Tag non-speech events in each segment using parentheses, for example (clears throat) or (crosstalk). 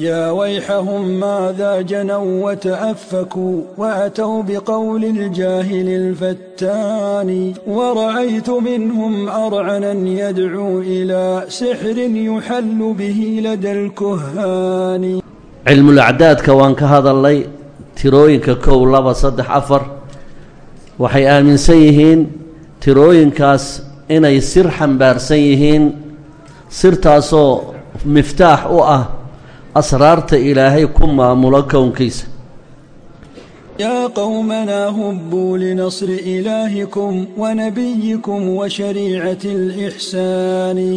يا ويحهم ماذا جنوا وتأفكوا وأتوا بقول الجاهل الفتان ورأيت منهم أرعنا يدعو إلى سحر يحل به لدى الكهان cilmulacdaadka waan ka hadalnay tirooyinka kow laba saddex afar waxay aaminsan yihiin tirooyinkaas inay sir xambaarsan yihiin sirtaasoo miftaax u ah asraarta ilaahay ku maamulo kownkiisa. Yaa qowmanaa hubbuu linasri ilaahikum wanabiyikum washariicati alixsaani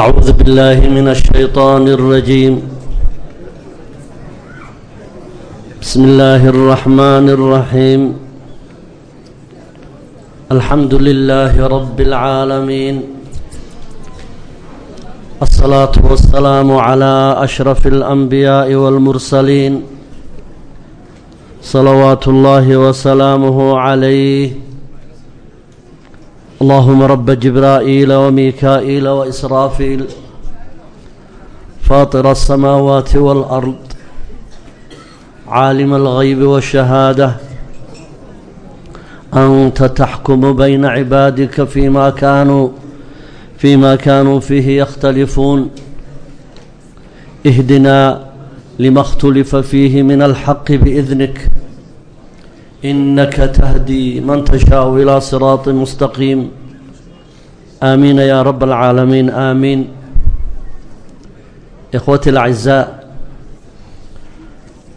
acuudu billaahi min ashaytaani alrajiim bismi illaahi alraxmaani alraxiim alxamdu lilaahi rabbi alcaalamiin الصلاة والسلام على أشرف الأنبياء والمرسلين صلوات الله وسلامه عليه اللهم رب جبرائيل وميكائيل وإسرافيل فاطر السماوات والأرض عالم الغيب والشهادة أنت تحكم بين عبادك فيما كانوا فيما كانوا فيه يختلفون اهدنا لما اختلف فيه من الحق بإذنك إنك تهدي من تشاء إلى صراط مستقيم آمين يا رب العالمين آمين إخوتي الأعزاء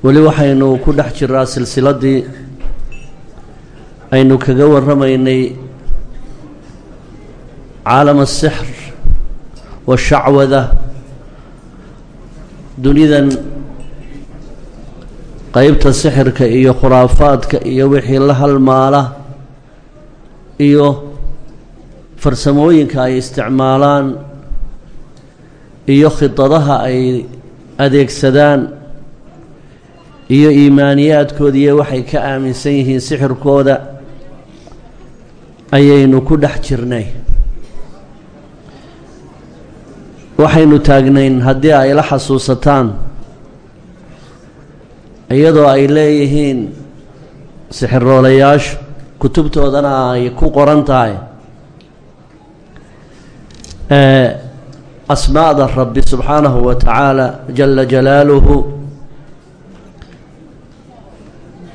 weli waxaynu ku dhex jiraa silsiladdii aynu kaga warramaynay caalam asixr washacwada dunidan qeybta sixirka iyo khuraafaadka iyo wixii la halmaala iyo farsamooyinka ay isticmaalaan iyo khidadaha ay adeegsadaan iyo iimaaniyaadkooda iyo waxay ka aaminsan yihiin sixirkooda ayaynu ku dhex jirnay waxaynu taagnayn haddii ay la xasuusataan iyadoo ay leeyihiin sixiroolayaashu kutubtoodana ay ku qoran tahay asmaa'da rabbi subxaanahu wa tacaala jala jalaaluhu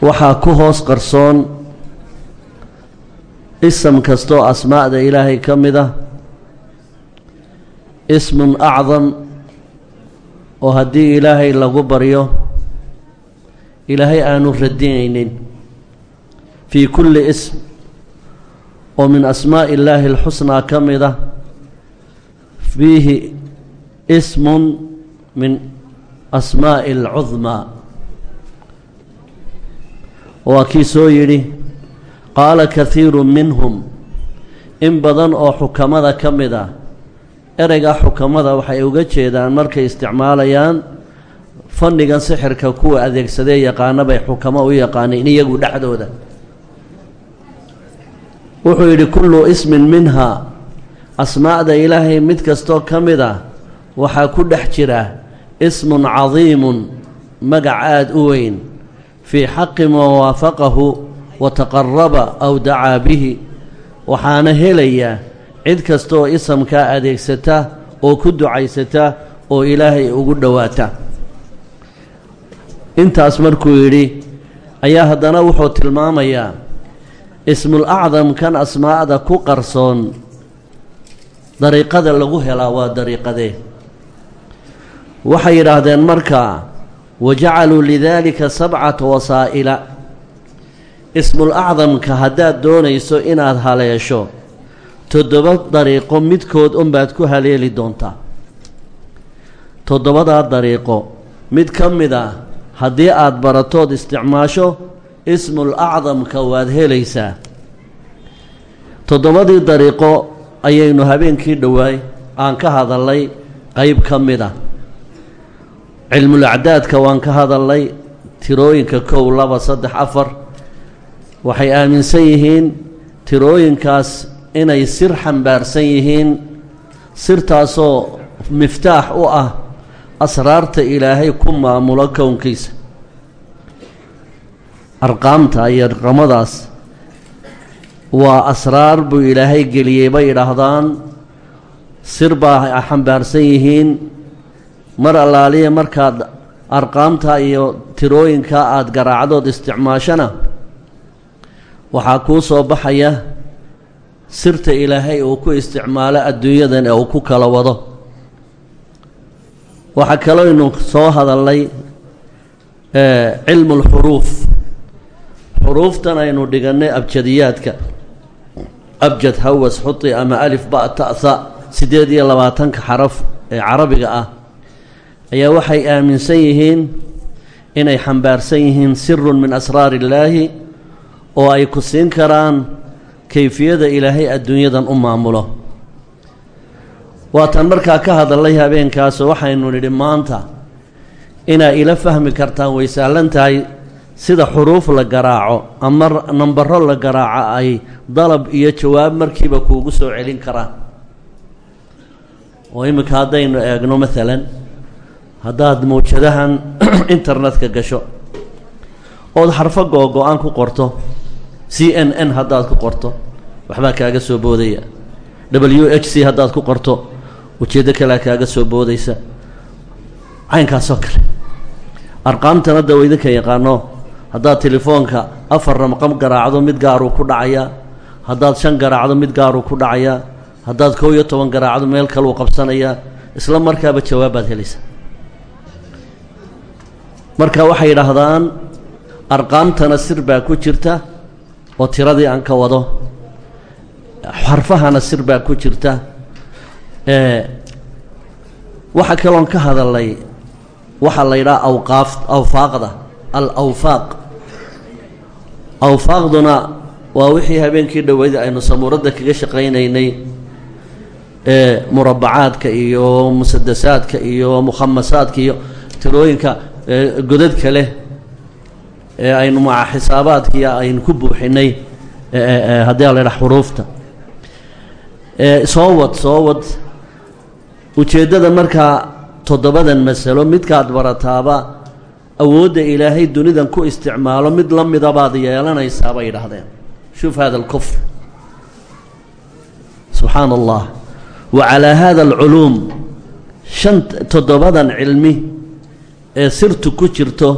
waxaa ku hoos qarsoon ism kastoo asmaa'da ilaahay ka mid ah ismun acdam oo haddii ilaahay lagu baryo ilaahay aanu radinaynin. Fii kulli ism oo min asmaa'i illaahi alxusnaa ka mid ah fiihi ismun min asmaa'i alcudmaa waa kii soo yidhi qaala kahiiru minhum in badan oo xukamada ka mid ah ereyga xukamada waxay uga jeedaan markay isticmaalayaan fannigan sixirka kuwa adeegsadee yaqaana bay xukamo u yaqaaneen iyagu dhexdooda. Wuxuu yidhi kullu ismin minhaa asmaa'da ilaahay mid kastoo ka mid ah waxaa ku dhex jira ismun cadiimun magac aada u weyn. Fii xaqi man waafaqahu wa taqaraba aw dacaa bihi. Waxaana helaya cid kastaoo isamkaa adeegsata oo ku ducaysata oo ilaahay ugu dhowaata. Intaas markuu yidhi ayaa haddana wuxuu tilmaamayaa ismul acdam kan asmaa'da ku qarsoon dariiqada lagu helaa waa dariiqadee. Waxay yidhaahdeen markaa wajacaluu lidaalika sabcata wasaa'ila. Ismul acdamka haddaad doonayso inaad haleesho toddoba dariiqo midkood unbaad ku haleeli doontaa. Toddobadaa dariiqo mid ka mid ah haddii aada baratood isticmaasho ismul acdamka waad helaysaa. Toddobadii dariiqo ayaynu habeenkii dhowaay aan ka hadalnay qeyb ka mid ah. Cilmulacdaadka waan ka hadalnay tirooyinka kow laba saddex afar. Waxay aaminsan yihiin tirooyinkaas inay sir xambaarsan yihiin sirtaasoo miftaax u ah asraarta ilaahay ku maamulo kownkiisa. Arqaamta iyo arqamadaas waa asraar buu ilaahay geliyey bay idhaahdaan sir baa xambaarsan yihiin. Mar allaaliya markaad arqaamta iyo tirooyinka aada garaacdood isticmaashana waxaa kuu soo baxaya sirta ilaahay uu ku isticmaalo adduunyadan ee uu ku kala wado. Waxaa kalooynu soo hadalnay cilmu lxuruuf xuruuftan aynu dhigannay abjadiyaadka. Abjad hawas xuti ama alif ba ta'sa siddeed iyo labaatanka xaraf ee carabiga ah ayaa waxay aaminsan yihiin inay xambaarsan yihiin sirun min asraar illaahi oo ay ku siin karaan kayfiyada ilaahay adduunyadan u maamulo. Waatan markaa ka hadallay habeenkaasoo waxaynu nidhi maanta inaa ila fahmi kartaan way sahlan tahay sida xuruuf la garaaco ama nambaro la garaaco ay dalab iyo jawaab markiiba kuugu soo celin karaan. Oo iminka haddaynu eegno maalan haddaad mawjadahan (clears throat) internetka gasho ood xarfo googo-aan ku qorto c n n haddaad ku qorto waxbaa kaaga soo boodaya. W h c haddaad ku qorto ujeeddo kalea kaaga soo boodaysa. Caynkaasoo kale. Arqaamtan hadda waydinka yaqaano. Haddaad telefoonka afar ramqam garaacdo mid gaaruu ku dhacayaa haddaad shan garaacdo mid gaaruu ku dhacayaa haddaad kow iyo toban garaacdo meel kaluu qabsanayaa isla markaaba jawaabbaad helaysa. Marka waxay yidhaahdaan arqaamtana sir baa ku jirta oo tiradii aan ka wado. Xarfahana sir baa ku jirta. Waxaa kaloon ka hadalnay waxaa la yidhaha awqaaf awfaaqda al awfaaq awfaaqduna waa wixii habeenkii dhoweyda aynu samuuradda kaga shaqaynaynay. Ee murabacaadka iyo musadasaadka iyo mukhamasaadka iyo tirooyinka godadka leh ee aynu maca xisaabaadkiiyo aynu ku buuxinay haddii a la ydhaha xuruufta. Soo wad soo wad. Ujeeddada markaa toddobadan masalo midkaad barataaba awoodda ilaahay dunidan ku isticmaalo mid la mida baad yeelanaysaa bay yidhaahdeen. Shuf hada alkufr subxaana allah wa calaa hada alculuum. Shan toddobadan cilmi ee sirtu ku jirto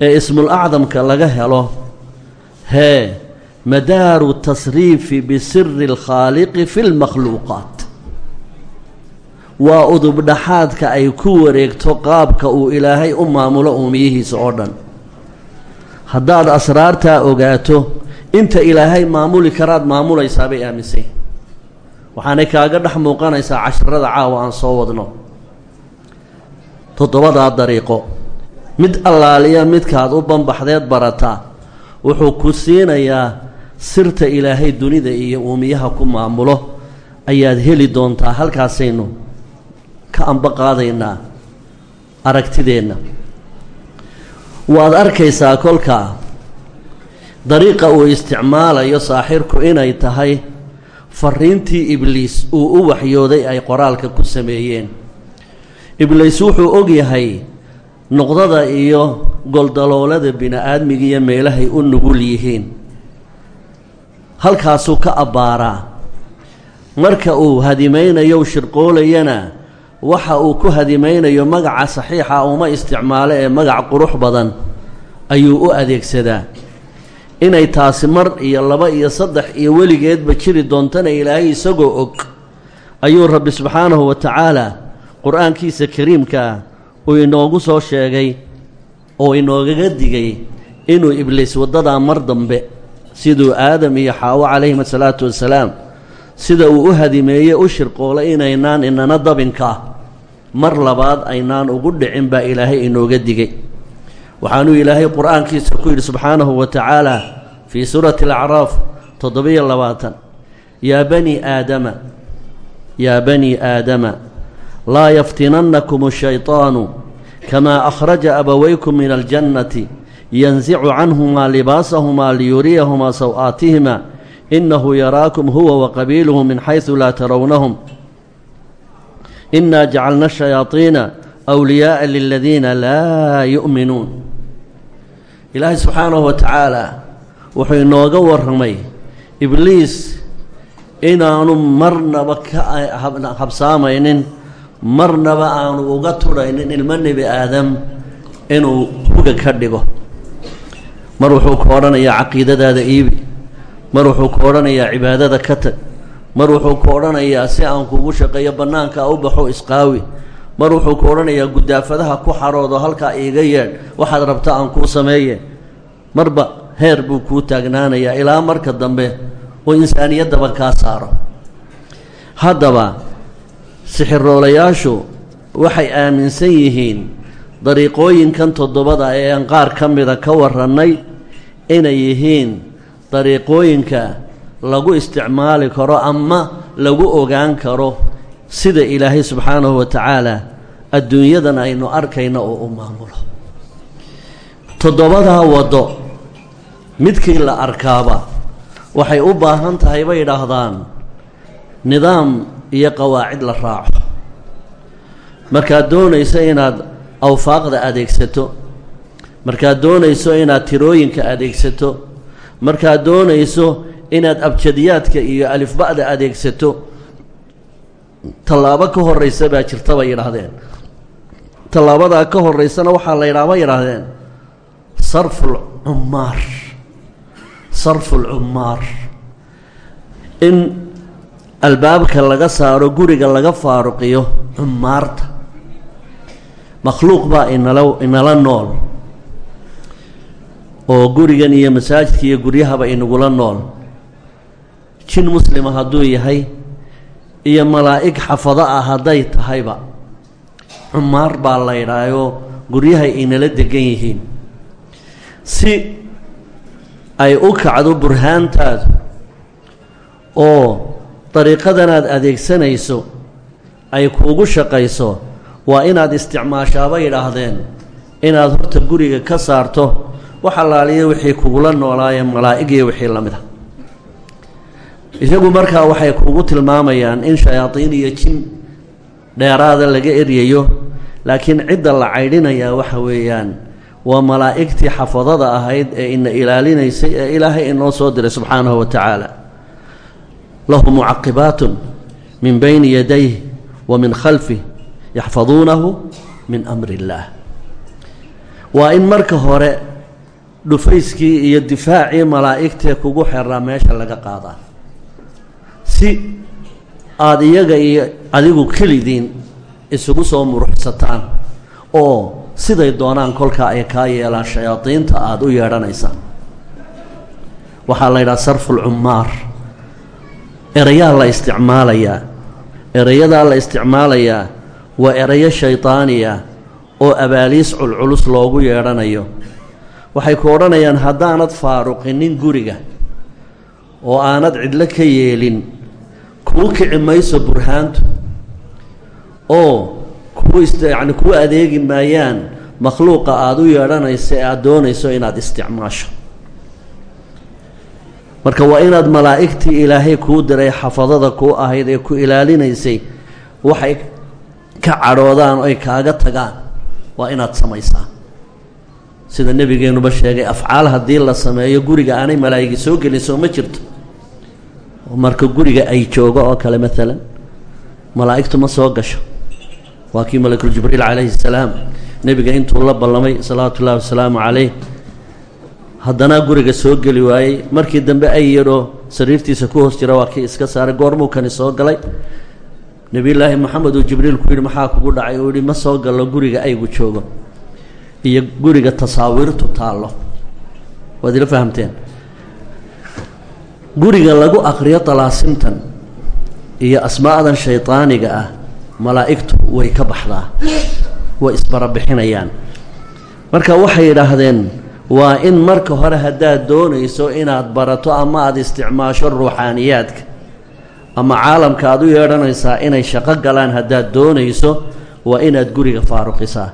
ee ismul acdamka laga helo hee madaaru tasriifi bisiri اlkhaaliqi fi اlmakhluuqaat waa udubdhaxaadka ay ku wareegto qaabka uu ilaahay u maamulo uumiyihiisa oo dhan. Haddaad asraartaa ogaato inta ilaahay maamuli karaad maamulaysaa bay aaminsan yihiin waxaanay kaaga dhex muuqanaysaa casharada caawa aan soo wadno. Toddobadaa dariiqo mid allaaliya midkaad u banbaxdeed barataa wuxuu ku siinayaa sirta ilaahay dunida iyo uumiyaha ku maamulo. Ayaad heli doontaa halkaasaynu ka amba qaadaynaa aragtideenna. Waad arkaysaa kolkaa dariiqa uu isticmaalayo saaxirku inay tahay fariintii ibliis uu u waxyooday ay qoraalka ku sameeyeen. Ibliis wuxuu og yahay noqdada iyo goldaloolada bini-aadmiga iyo meelahay u nugul yihiin. Halkaasuu ka abbaaraa. Marka uu hadimaynayo shirqoolayana waxa uu ku hadimaynayo magaca saxiixa uma isticmaalo ee magac qurux badan ayuu u adeegsadaa. Inay taasi mar iyo laba iyo saddex iyo weligeedba jiri doontana ilaahay isagoo og ayuu rabbi subxaanahu wa tacaala qur'aankiisa kariimka ah uu inoogu soo sheegay oo inoogaga digay inuu ibliis waddadaa mar dambe siduu aadam iyo xaawo calayhim asalaatu wassalaam sida uu u hadimeeye u shirqoolay inaynaan inana dabinkaa mar labaad aynaan ugu dhicin baa ilaahay inooga digay. Waxaanuu ilaahay qur'aankiisa ku yidhi subxaanahu wa tacaala fii suurati alacraaf toddobiyo labaatan yaa bani aadama yaa bani aadama laa yaftinannakum ashayطaanu kamaa akhraja abawaykum min aljannati yansicu canhumaa libaasahumaa liyuriyahumaa saw-aatihima inahu yaraakum huwa waqabiiluhu min xaysu laa tarawnahum inaa jacalna shayaadiina awliyaaa liladiina laa yu'minuun ilaahay subxaanahu wa tacaala wuxuu inooga warramay ibliis inaanu marnaba ka habsaamaynin marnaba aanu uga tudhaynin ilmo nebi aadam inuu huga ka dhigo. Mar wuxuu ku odhanayaa caqiidadaada iibi mar wuxuu ku odhanayaa cibaadada ka tag mar wuxuu ku odhanayaa si aan kugu shaqeeyo bannaanka u baxo isqaawi mar wuxuu ku odhanayaa guddaafadaha ku xaroodo halkaa iiga yeedh waxaad rabta aan kuu sameeye. Marba heer buu kuu taagnaanayaa ilaa marka dambe oo insaaniyaddaba kaa saaro. Haddaba sixiroolayaashu waxay aaminsan yihiin dariiqooyinkan toddobada ee aan qaar ka mida ka warrannay inay yihiin dariiqooyinka lagu isticmaali karo ama lagu ogaan karo sida ilaahay subxaanahu wa tacaala adduunyadan aynu arkayno oo u maamulo. Toddobadaa waddo midkii la arkaaba waxay u baahan tahay bay idhaahdaan nidaam iyo qawaacid la raaco. Markaad doonayso inaad awfaaqda adeegsato markaad doonayso inaad tirooyinka adeegsato markaad doonayso inaad abjadiyaadka iyo alifba'da adeegsato tallaabo ka horraysa baa jirta bay yidhaahdeen. Tallaabadaa ka horraysana waxaa la yidhaha bay yidhaahdeen sarful cummaar sarfu lcummaar in albaabka laga saaro guriga laga faaruqiyo cummaarta makhluuq baa inala inala nool. Oo gurigan iyo masaajidka iyo guryahaba inagula nool. Jin muslima hadduu yahay iyo malaa'ig xafado ah hadday tahayba cumaar baa la ydhaayoo guryahay inala degan yihiin. Si ay u kacdo burhaantaadu oo dariiqadanaad adeegsanayso ay kuugu shaqayso waa inaad isticmaashaaba yidhaahdeen inaad horta guriga ka saarto wax allaaliya wixii kugula noolaayee malaa'ig iyo wixii la mid a isagu markaa waxay kuugu tilmaamayaan in shayaadiin iyo jin dheeraada laga eryayo laakiin cidda la caydhinayaa waxa weeyaan waa malaa'igtii xafadada ahayd ee ina ilaalinaysay ee ilaahay inoo soo diray subxaanahu wa lahu mucaqibaatun min bayni yadayh wa min khalfih yaxfaduunahu min amri illaah waa in marka hore dhufayskii iyo difaacii malaa'igtee kugu xeraa meesha laga qaadaa. Si aada iyaga iyo adigu kelidiin isugu soo muruxsataan oo siday doonaan kolkaa ay kaa yeelaan shayaadiinta aada u yeedhanaysaan waxaa la yidhaha sarfulcummaar erayaa la isticmaalayaa. Erayadaa la isticmaalayaa waa erayo shaydaaniya oo abaaliis culculus loogu yeedhanayo. Waxay ku odhanayaan haddaanad faaruqinin guriga oo aanad cidlo ka yeelin kuu kici mayso burhaantu. Oo kuu ist yacni kuu adeegi maayaan makhluuqa aada u yeedhanaysa ee aada doonayso inaad isticmaasho marka waa inaad malaa'igtii ilaahay kuu diray xafadada kuu ahayd ee ku ilaalinaysay waxay ka cadhoodaan oo ay kaaga tagaan. Waa inaad samaysaa. Sida nebigeenuba sheegay afcaal haddii la sameeyo guriga aanay malaa'igi soo gelin soo ma jirto. Marka guriga ay joogo oo kale maalan malaa'igtu ma soo gasho. Waa kii malakul jibriil calayhi salaam nebiga intuu la ballamay salawaatu ullahi wasalaamu calayh haddana guriga soo geli waayey. Markii dambe ay yadhoo sariirtiisa ku hoos jira waa kii iska saaray goormuu kani soo galay. Nebiyullaahi moxamed uu jibriil ku yidhi maxaa kugu dhacay? Uu yihi ma soo gallo guriga aygu joogo. Iyo guriga tasaawiirtu taallo. Waad ila fahamteen? Guriga lagu aqriyo talaasimtan iyo asmaadan shaydaaniga ah malaa'igtu way ka baxdaa way isbarabixinayaan. Marka waxay yidhaahdeen waa in marka hore haddaad doonayso inaad barato ama aada isticmaasho ruuxaaniyaadka. Ama caalamka aad u yeedhanaysaa inay shaqo galaan haddaad doonayso waa inaad guriga faaruqisaa.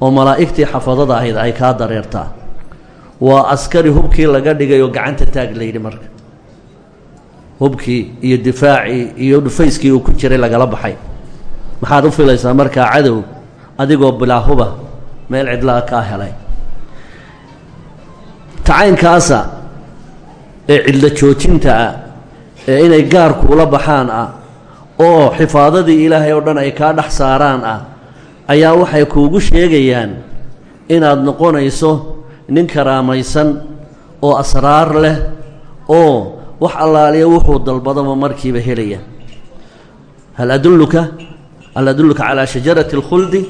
Oo malaa'igtii xafadada ahayd ay kaa dareertaa. Waa askari hubkii laga dhigay oo gacanta taag layidhi marka. Hubkii iyo difaacii iyo dhufayskii uu ku jiray lagala baxay. Maxaad u filaysaa markaa cadow adigoo bilaahuba meel cidlaa kaa helay tacaynkaasa ee cidlo joojinta ah ee inay gaar kuula baxaan ah oo xifaadadii ilaahay oo dhan ay kaa dhex saaraan ah ayaa waxay kuugu sheegayaan inaad noqonayso nin karaamaysan oo asraar leh oo wax allaaliya wuxuu dalbadaba markiiba helaya. Hal adulluka hal adulluka calaa shajarati اlkhuldi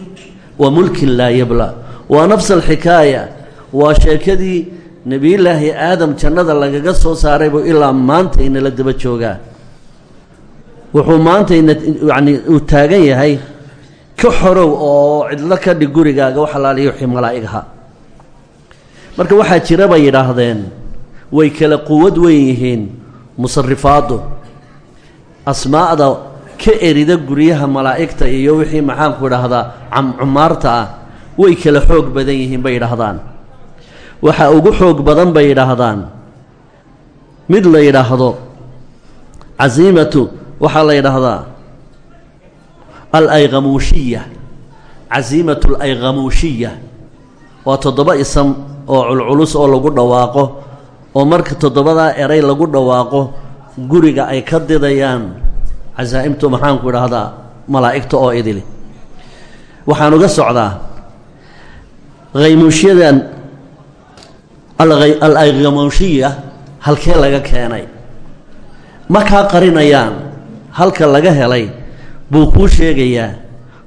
wa mulkin laa yabla. Waa nafsa alxikaaya waa sheekadii nebiyullaahi aadam jannada lagaga soo saaraybu ilaa maanta inala daba joogaa. Wuxuu maanta ina yacni uu taagan yahay ka xorow oo cidlo ka dhig gurigaaga wax allaaliya wixii malaa'ig ahaa marka waxaa jira bay yidhaahdeen way kala quwad weyn yihiin musarifaaddu asmaa'da ka erida guryaha malaa'igta iyo wixii maxaanku idhaahdaa camcumaarta ah way kala xoog badan yihiin bay yidhaahdaan waxa ugu xoog badan bay yidhaahdaan. Mid la yidhaahdo casiimatu waxaa la yidhaahdaa alayqamuushiya. Casiimatu alayqamuushiya. Waa toddoba isam oo culculus oo lagu dhawaaqo oo marka toddobadaa eray lagu dhawaaqo guriga ay ka didayaan. Casaa'imtu maxaanku idhaahdaa malaa'igta oo idili waxaan uga socdaa haymuushyadan al-ayqamuushiya halkee laga keenay. Ma kaa qarinayaan halka laga helay buu kuu sheegayaa.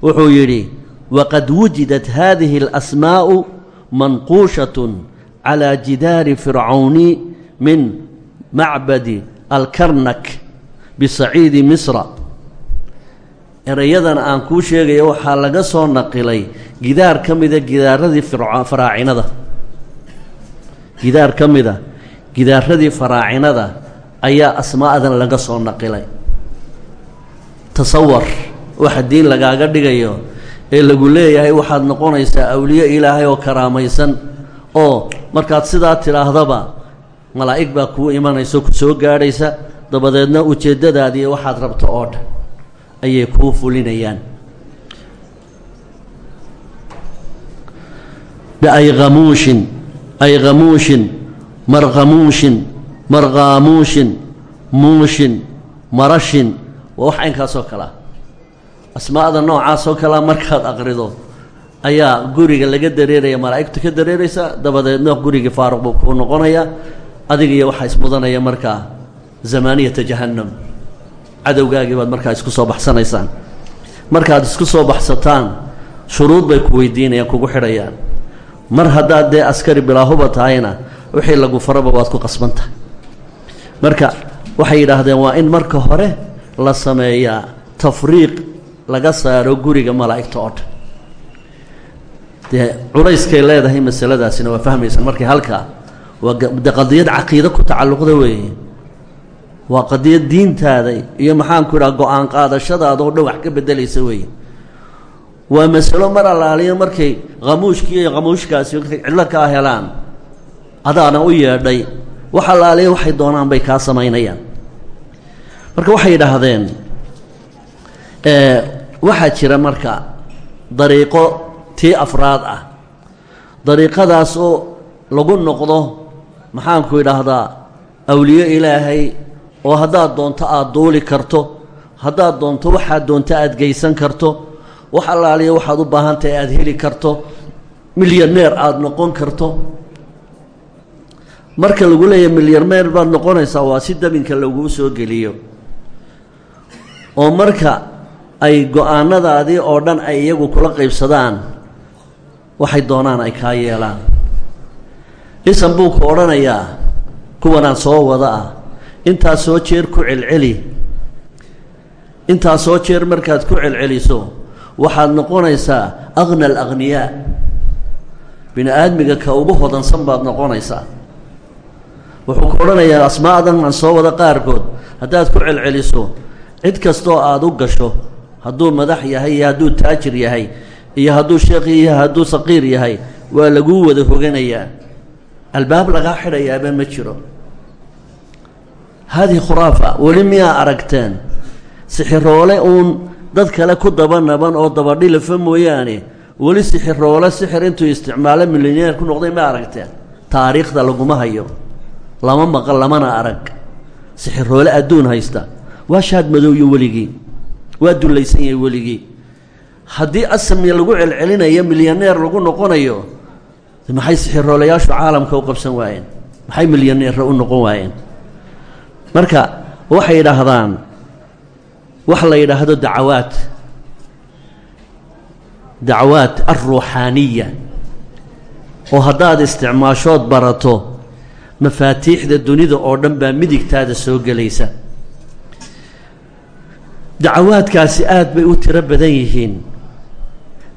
Wuxuu yidhi waqad wujidat haadihi alasmaa'u manquushatun calaa jidaari fircawni min macbadi alkarnak bisaciidi misra. Erayadan aan kuu sheegaya waxaa laga soo naqilay gidaar ka mida gidaaradii faraacinada gidaar ka mida gidaaradii faraacinada ayaa asmaa'dan laga soo naqilay. Tasawar waxa diin lagaaga dhigayo ee lagu leeyahay waxaad noqonaysaa awliye ilaahay oo karaamaysan oo markaad sidaa tidhaahdaba malaa'ig baa kuu imanayso ku soo gaadhaysa dabadeedna ujeeddadaadiiyo waxaad rabto oo dhan ayay kuu fulinayaan biayqamuushin ayqamuushin marqamuushin marqaamuushin muushin marashin waa wax aynkaasoo kalea asmaa'da noocaasoo kalea markaad aqrido ayaa guriga laga dareeraya malaa'igtu ka dareeraysa dabadeedna gurigii faaruq buu kuu noqonaya adiga iyo waxaa ismudanaya markaa zamaaniyata jahannam. Cadowgaagii baad markaa isku soo baxsanaysaan. Markaad isku soo baxsataan shuruud bay ku weydiinayaan kugu xidhayaan mar haddaad dee askari bilaahuba tahayna wixii lagu faraba waad ku qasbantahay marka waxay yidhaahdeen waa in marka hore la sameeyaa tafriiq laga saaro guriga malaa'igta oo dhan dee culayskay leedahay masaladaasina waa fahmaysaan markay halkaa waa de qadiyad caqiide ku tacalluqda weeye. Waa qadiyad diintaada iyo maxaanku idhaha go'aan qaadashadaada oo dhan wax ka beddelaysa weeye waa masalo mar allaaliya markay khamuushkii iyo khamuushkaasi cidlo kaa helaan adaana u yeedhay wax allaaliya waxay doonaan bay kaa samaynayaan. Marka waxay yidhaahdeen waxaa jira marka dariiqo tii afraad ah dariiqadaas oo lagu noqdo maxaanku idhaahdaa awliye ilaahay oo haddaad doonto aada duuli karto haddaad doonto waxaad doonto aada geysan karto wax allaaliya waxaad u baahan tahay aada heli karto milyaneer aada noqon karto. Marka lagu leeyahy milyaneer baad noqonaysaa waa si dabinka laguu soo geliyo. Oo marka ay go'aanadaadii oo dhan ay iyagu kula qaybsadaan waxay doonaan ay kaa yeelaan. Isan buu ku odhanayaa kuwanaan soo wada ah. Intaas soo jeer ku celceli. Intaas soo jeer markaad ku celceliso waxaad noqonaysaa aqna alaqhniyaa bini aadmiga ka ugu hodansan baad noqonaysaa. Wuxuu ku odhanayaa asmaadan aan soo wada qaarkood haddaad ku celceliso cid kastoo aada u gasho hadduu madax yahay iyo hadduu taajir yahay iyo hadduu sheekh yahay hadduu saqiir yahay waa laguu wada hoganayaa. Albaab lagaa xidhayaaba ma jiro. Haadihi khuraafa weli miyaa aragteen? Sixiroole uun dad kale ku daba naban oo dabadhilafa mooyaane weli sixiroole sixir intuu isticmaalo milyaneer ku noqday ma aragteen. Taariikhda laguma hayo. Lama maqal lamana arag. Sixiroole adduun haysta. Waa shaad madowyo weligii. Waa dullaysan yahay weligii. Haddii asami lagu celcelinayo milyaneer lagu noqonayo maxay sixiroolayaashu caalamka u qabsan waayeen? Maxay milyaneera u noqon waayeen? Marka waxay yidhaahdaan wax la yidhaahdo dacawaad dacwaad alruuxaaniya oo haddaad isticmaashood barato mafaatiixda dunida oo dhan baa midigtaada soo gelaysa. Dacawaadkaasi aad bay u tiro badan yihiin.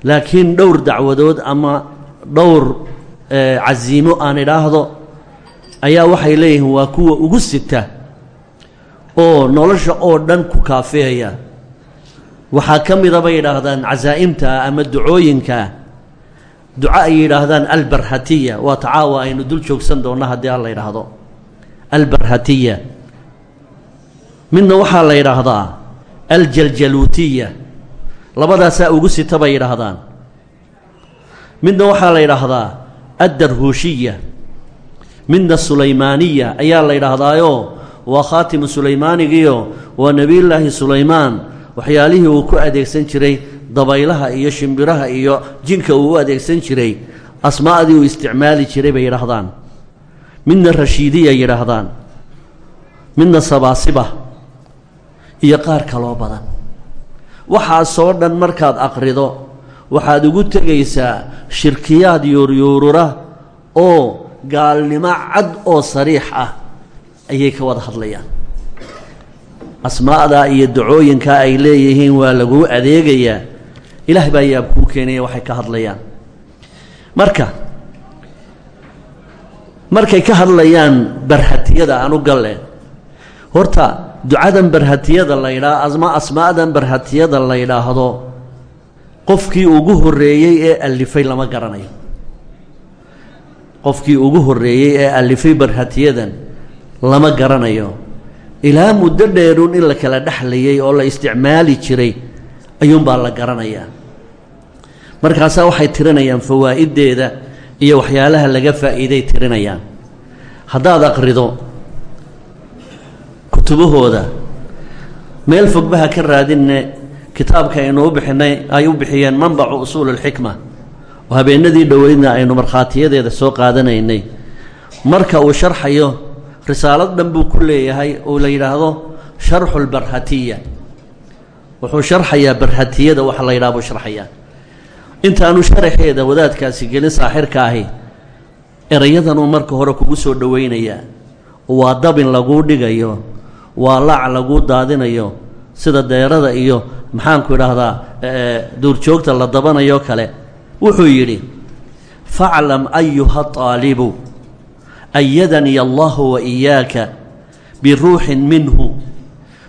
Laakiin dhowr dacwadood ama dhowr casiimo aan idhaahdo ayaa waxay leeyihiin waa kuwa ugu sita oo nolosha oo dhan ku kaafeeya. Waxaa ka mida bay yidhaahdaan casaa'imta ama ducooyinkaa duco ay yidhaahdaan albarhatiya. Waa tacaawa aynu dul joogsan doonno haddii alla yidhaahdo. Albarhatiya. Midna waxaa la yidhaahdaa aljaljaluutiya. Labadaasaa ugu sita bay yidhaahdaan. Midna waxaa la yidhaahdaa addarhuushiya. Midna sulaymaaniya ayaa la yidhaahdaayo waa khaatimu sulaymaanigiyo waa nebiyullaahi sulaymaan. Waxyaalihii uu ku adeegsan jiray dabaylaha iyo shimbiraha iyo jinka uu u adeegsan jiray asmaa'dii uu isticmaali jiray bay yidhaahdaan. Midna rashiidiya yidhaahdaan midna sabaasiba iyo qaar kaloo badan. Waxaasoo dhan markaad aqrido waxaad ugu tegaysaa shirkiyaad yuuryuurura oo gaalnimo cad oo sariix ah ayay ka wada hadlayaan. Asmaa'daa iyo dacooyinkaa ay leeyihiin waa laguu adeegayaa ilaah baa yaab kuu keenaya waxay ka hadlayaan. Marka markay ka hadlayaan barhatiyada aan u galle horta ducadan barhatiyada la ydhaa ama asmaadan barhatiyada la yidhaahdo qofkii ugu horreeyey ee alifay lama garanayo. Qofkii ugu horreeyey ee alifay barhatiyadan lama garanayo. Ilaa muddo dheeruun in la kala dhexlayay oo la isticmaali jiray ayuunbaa la garanayaa markaasaa waxay tirinayaan fawaa'iddeeda iyo waxyaalaha laga faa'iiday tirinayaan haddaad aqrido kutubahooda meel fogbaha ka raadinne kitaabka aynu u bixinay ay u bixiyeen manbacu usuul alxikma oo habeenadii dhoweydna aynu markhaatiyadeeda soo qaadanaynay. Marka uu sharxayo risaalad dhan buu ku leeyahay oo la yidhaahdo sharxu lbarhatiya wuxuu sharxayaa barhatiyada waxa la yidhaha sharxayaa intaanu sharaxeeda wadaadkaasi gelin saaxirka ahi erayadanuu marka hore kugu soo dhowaynayaa waa dabin laguu dhigayo waa laac laguu daadinayo sida deerada iyo maxaanku idhaahdaa duurjoogta la dabanayo kale. Wuxuu yidhi faclam ayuha aalibu ayadanii allahu wa iyaaka biruuxin minhu.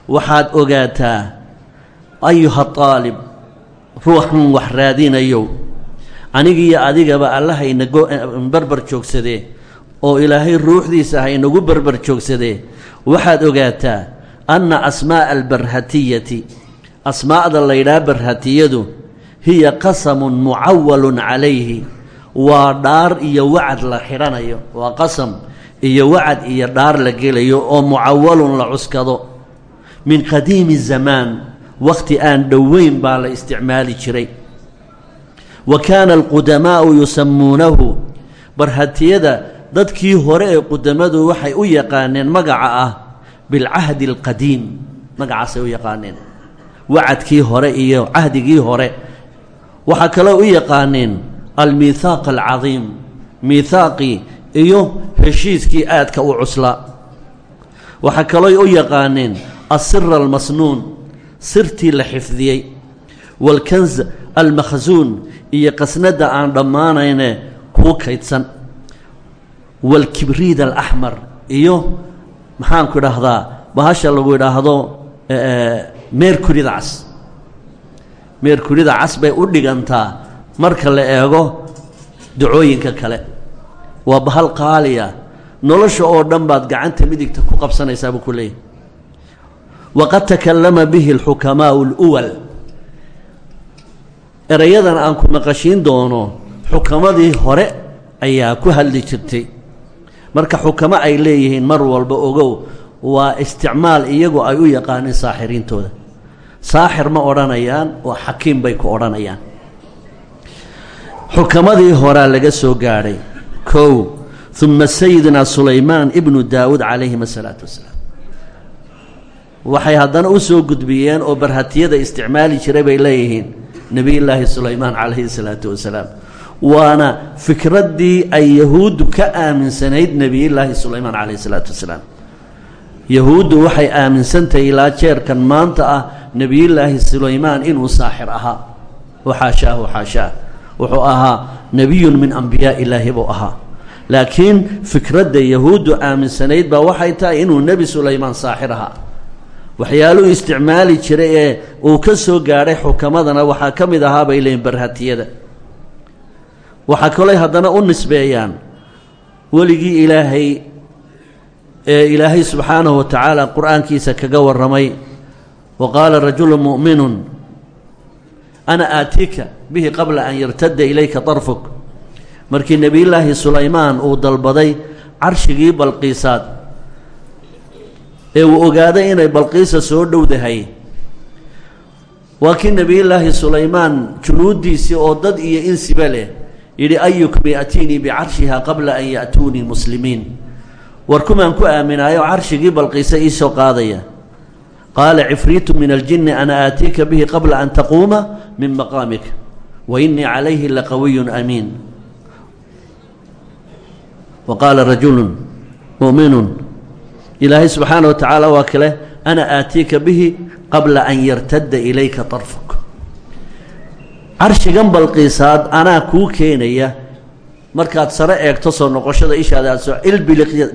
Waxaad ogaataa ayuha aalib ruuxan wax raadinayow. Anigiiyo adigaba allahayna barbar joogsadee oo ilaahay ruuxdiisa haynagu barbar joogsadee. Waxaad ogaataa anna asmaa'a albarhatiyati. Asmaa'da laydhaha barhatiyadu hiya qasamun mucawalun calayhi waa dhaar iyo wacad la xidhanayo waa qasam iyo wacad iyo dhaar la gelayo oo mucawalun la cuskado. Min qadiimi zamaan wakhti aan dhoweyn baa la isticmaali jiray. Wa kaana alqudamaa'u yusamuunahu barhatiyada dadkii hore ee qudamadu waxay u yaqaaneen magaca ah bilcahdi alqadiim. Magacaasay u yaqaaneen. Wacadkii hore iyo cahdigii hore. Waxaa kaloo u yaqaaneen almiithaaq alcadiim miithaaqii iyo heshiiskii aadka u cuslaa waxaa kaloo u yaqaaneen asira almasnuun sirtii la xifdiyey waalkanz almakhsuun iyo qasnada aan dhammaanayne kuu kaydsan. Waalkibriid alaxmar iyo maxaanku idhaahdaa bahasha lagu idhaahdo meerkurida cas. Meerkurida cas bay u dhigantaa marka la eego dacooyinka kale. Waa bahal qaaliya. Nolosha oo dhan baad gacanta midigta ku qabsanaysaa buu ku leeyahy waqad takallama bihi alxukamaau اluwal erayadan aan ku maqashiin doono xukamadii hore ayaa ku hadli jirtay. Marka xukamo ay leeyihiin mar walba ogow waa isticmaal iyagu ay u yaqaaneen saaxiriintooda. Saaxir ma odhanayaan oo xakiim bay ku odhanayaan xukamadii horaa laga soo gaadhay kow uma sayidina sulaymaan ibnu daawuud calayhim asalaatu wasalaam. Waxay haddana u soo gudbiyeen oo barhatiyada isticmaali jiray bay leeyihiin nebiyullaahi sulaymaan calayhi salaatu wasalaam. Waana fikraddii ay yahuuddu ka aaminsanayd nebiyullaahi sulaymaan calayhi salaatu wasalaam. Yahuuddu waxay aaminsantahay ilaa jeerkan maanta ah nebiyullaahi sulaymaan inuu saaxir ahaa. Waxaashaahu xaashaah wuxuu ahaa nebiyun min ambiyaa ilaahi buu ahaa. Laakiin fikradda yahuuddu aaminsanayd baa waxay tahay inuu nebi sulaymaan saaxir ahaa. Waxyaaluhu isticmaali jiray ee uu ka soo gaadhay xukamadana waxaa ka mid ahaa bay leeyiin barhatiyada. Waxaa kaley haddana u nisbeeyaan weligii ilaahay ee ilaahay subxaanahu wa tacaala qur'aankiisa kaga warramay wa qaala rajulu mu'minun ana aatiika bihi qabla an yartada ilayka darfuk markii nebiyullaahi sulaymaan uu dalbaday carshigii balqiisaad ee uu ogaaday inay balqiisa soo dhowdahay waa kii nebiyullaahi sulaymaan junuuddiisii oo dad iyo insiba leh yidhi ayukum ya'tiinii bicarshiha qabla an ya'tuunii muslimiin war kumaan ku aaminaayo carshigii balqiisa iisoo qaadaya qaala cifriitu min aljinni ana aatiika bihi qabla an taquuma min maqaamika wa innii calayhi laqawiyun amiin. Wa qaala rajulun mu'minun. Ilaahay subxaana wa tacaala waa kale ana aatiika bihi qabla an yartadda ilayka darfuk carshigan balqiisaad anaa kuu keenaya markaad sare eegto soo noqoshada ishaada aad soo il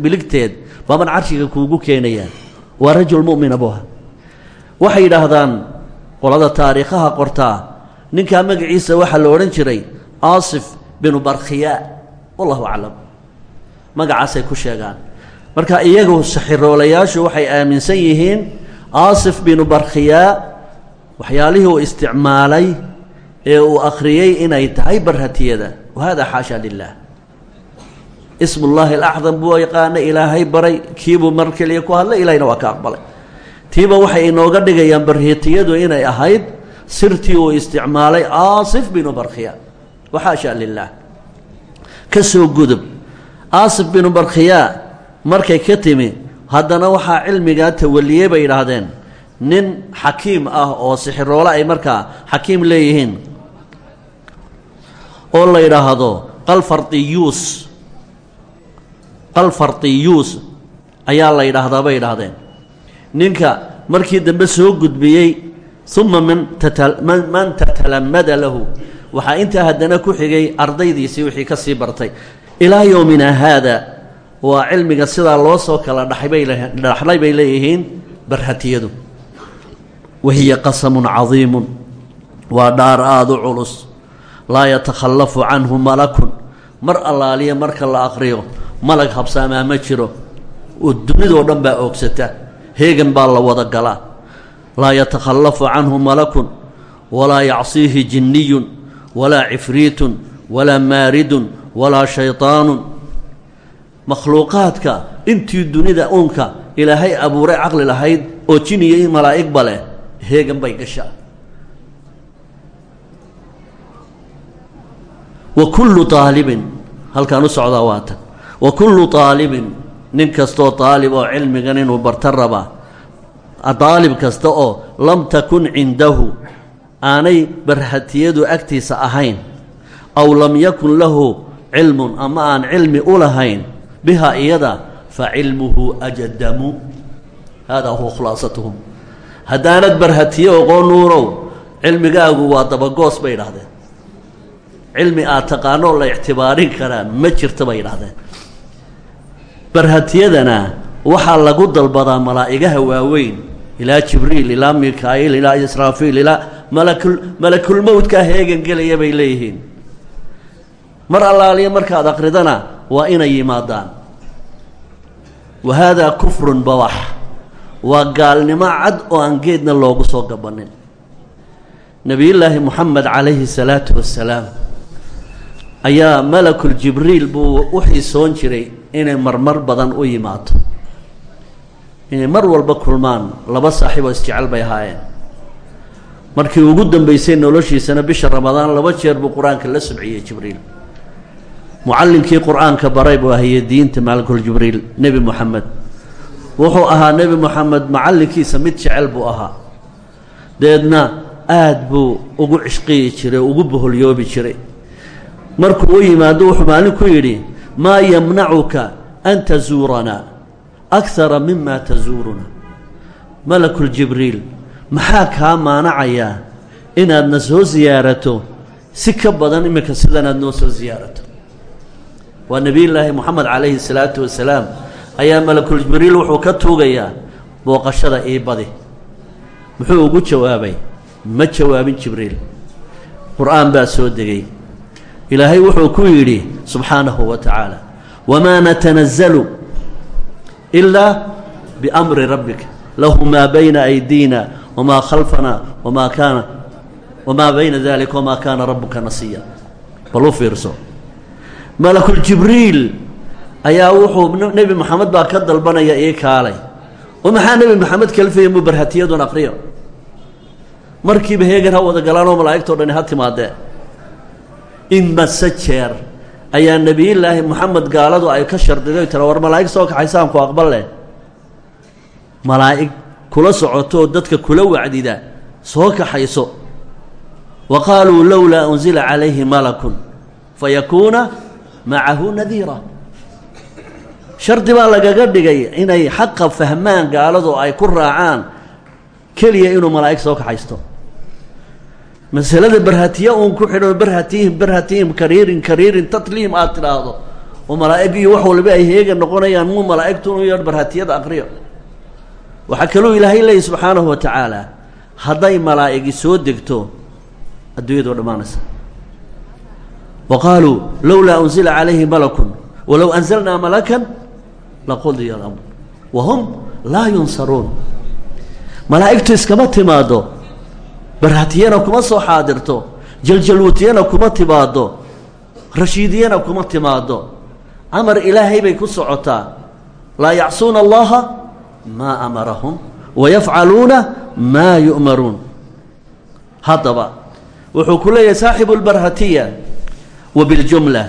biligteed baaban carshiga kuugu keenayaa waa rajul mu'mina buha waxay qolada taariikhaha qortaa ninkaa magaciisa waxaa la odhan jiray aasif binu barkhiyaa wallahu aclam. Magacaasay ku sheegaan. Marka iyagu saxiroolayaashu waxay aaminsan yihiin aasif binu barkhiyaa waxyaalihii uu isticmaalay ee uu akhriyey inay tahay barhatiyada. Wahada xaasha lilah ismullaahi alacdam buu yaqaana ilaahay baray. Kiibuu mar keliya ku hadlay ilahayna waa ka aqbalay. Tiiba waxay inooga dhigayaan barhatiyadu inay ahayd sirtii uu isticmaalay aasif binu barkhiya. Waxaasha lilah ka soo gudub. Aasif binu barkhiyaa markay ka timi haddana waxaa cilmigaa tawaliyey bay yidhaahdeen nin xakiim ah oo sixiroole ay markaa xakiim leeyihiin. Oo la yidhaahdo qalfartiyuus qalfartiyuus ayaa la yidhaahdaa bay yidhaahdeen. Ninka markii dambe soo gudbiyey uma man tatalamada lahu. Waxaa intaa haddana ku xigay ardaydiisii wixii ka sii bartay. Ilaa yowmina haada waa cilmiga sidaa loo soo kala dhaxlay bay leeyihiin barhatiyadu. Wahiya qasamun cadiimun waa dhaar aada u culus. Laa yatakhallafu canhu malakun mar allaaliya marka la aqriyo malag habsaamaa ma jiro. Oo dunidoo dhan baa oogsata heegan baa la wada galaa laa yatakhallafu canhu malakun walaa yacsiihi jinniyun walaa cifriitun walaa maaridun walaa shayطaanun makhluuqaadka intii dunida uunka ilaahay abuuray caqli lahayd oo jin iyo malaa'igba leh heegan bay gashaa. Wa kullu aalibin halkaan u socdaa waatan wa kullu aalibin nin kastoo aalib oo cilmigan inuu barta rabaa aalib kasta oo lam takun cindahu aanay barhatiyadu agtiisa ahayn aw lam yakun lahu cilmun ama aan cilmi u lahayn biha iyada fa cilmuhu ajadamu. Haadaa huwa khulaasatuhum. Haddaanad barhatiye oqoon nuurow cilmigaagu waa dabagoos bay idhahdeen cilmi aad taqaanoo la ictibaarin karaa ma jirta bay waxaa lagu dalbadaa malaa'igaha waaweyn ilaa jibriil ilaa mikaa'iil ilaa israafiil ilaa malakul malakulmowdkaa heegan gelaya bay leeyihiin. Mar allaaliya markaad aqridana waa inay yimaadaan. Wa haadaa kufrun bawax. Waa gaalnimo cad oo aan geedna loogu soo gabanin. Nebiyullaahi moxamed calayhi salaatu wassalaam ayaa malakul jibriil buu u xiisoon jiray inay marmar badan u yimaado inay mar walba kulmaan laba saaxiib oo isjecel bay ahaayeen. Markii ugu dambeysay noloshiisana bisha ramadaan laba jeer buu qur'aanka la subciyey jibriil. Mucallimkii qur'aanka baray buu ahayey diinta malakul jibriil nebi moxamed wuxuu ahaa nebi moxamed macallinkiisa mid jecel buu ahaa. Dabeedna aada buu ugu cishqiyi jiray ugu boholyoobi jiray. Markuu u yimaado wuxuu maalin ku yidhi maa yamnacuka an tazuuranaa akara mima tazuuruna malakul jibriil maxaa kaa maanacayaa inaadna soo siyaarato si ka badan iminka sidanaad noo soo siyaarato waa nebiyullaahi moxamed calayhi salaatu wasalaam ayaa malakul jibriil wuxuu ka tuugayaa booqashada ii badi muxuu ugu jawaabay ma jawaabin jibriil qur'aan baa soo degay ilaahay wuxuu ku yidhi subxaanahu wa tacaala wamaa natanazalu ilaa biamri rabbika lahu maa bayna aydiina wamaa khalfana wamaa kaana wamaa bayna dalika wamaa kaana rabuka nasiya bal u fiirso malakuljibriil ayaa wuxuu nebi moxamed baa ka dalbanaya ii kaalay oo maxaa nebi moxamed kalfaya mubarhatiyadun aqriyo markiiba heegan ha wada galaanoo malaa'igtao dhani ha timaadee in mase jeer ayaa nebiyullaahi moxamed gaaladu ay ka shardiday tira war malaa'ig soo kaxaysaan ku aqbal leh. Malaa'ig kula socotooo dadka kula wacdida soo kaxayso. Wa qaaluu lowlaa unzila calayhi malakun fayakuuna macahu nadiira. Shardi baa lagaga dhigay inay xaqa fahmaan gaaladu ay ku raacaan keliya inuu malaa'ig soo kaxaysto masalada barhatiya uun ku xidhan barhatihim barhatihim kariirin kariirin tatliim aad tidhaahdo. Oo malaa'ig iyo wax walba ay heega noqonayaan muu malaa'igtu inu yeedh barhatiyada aqriyo. Waxaa kaluu ilaahay leeyahy subxaanahu wa tacaala hadday malaa'igi soo degto adduunyadu waa dhammaanaysa wa qaaluu lowlaa unzila calayhi malakun walow anzalnaa malakan laqudiya alamr wa hum laa yunsaruun. Malaa'igtu iskama timaado barhatiyana kuma soo xaadirto jaljalwutiyana kuma timaado rashiidiyana kuma timaado amar ilaahay bay ku socotaa. Laa yacsuuna allaha maa amarahum wayafcaluuna maa yu'maruun. Haddaba wuxuu ku leeyahay saaxibu lbarhatiya wa biljumla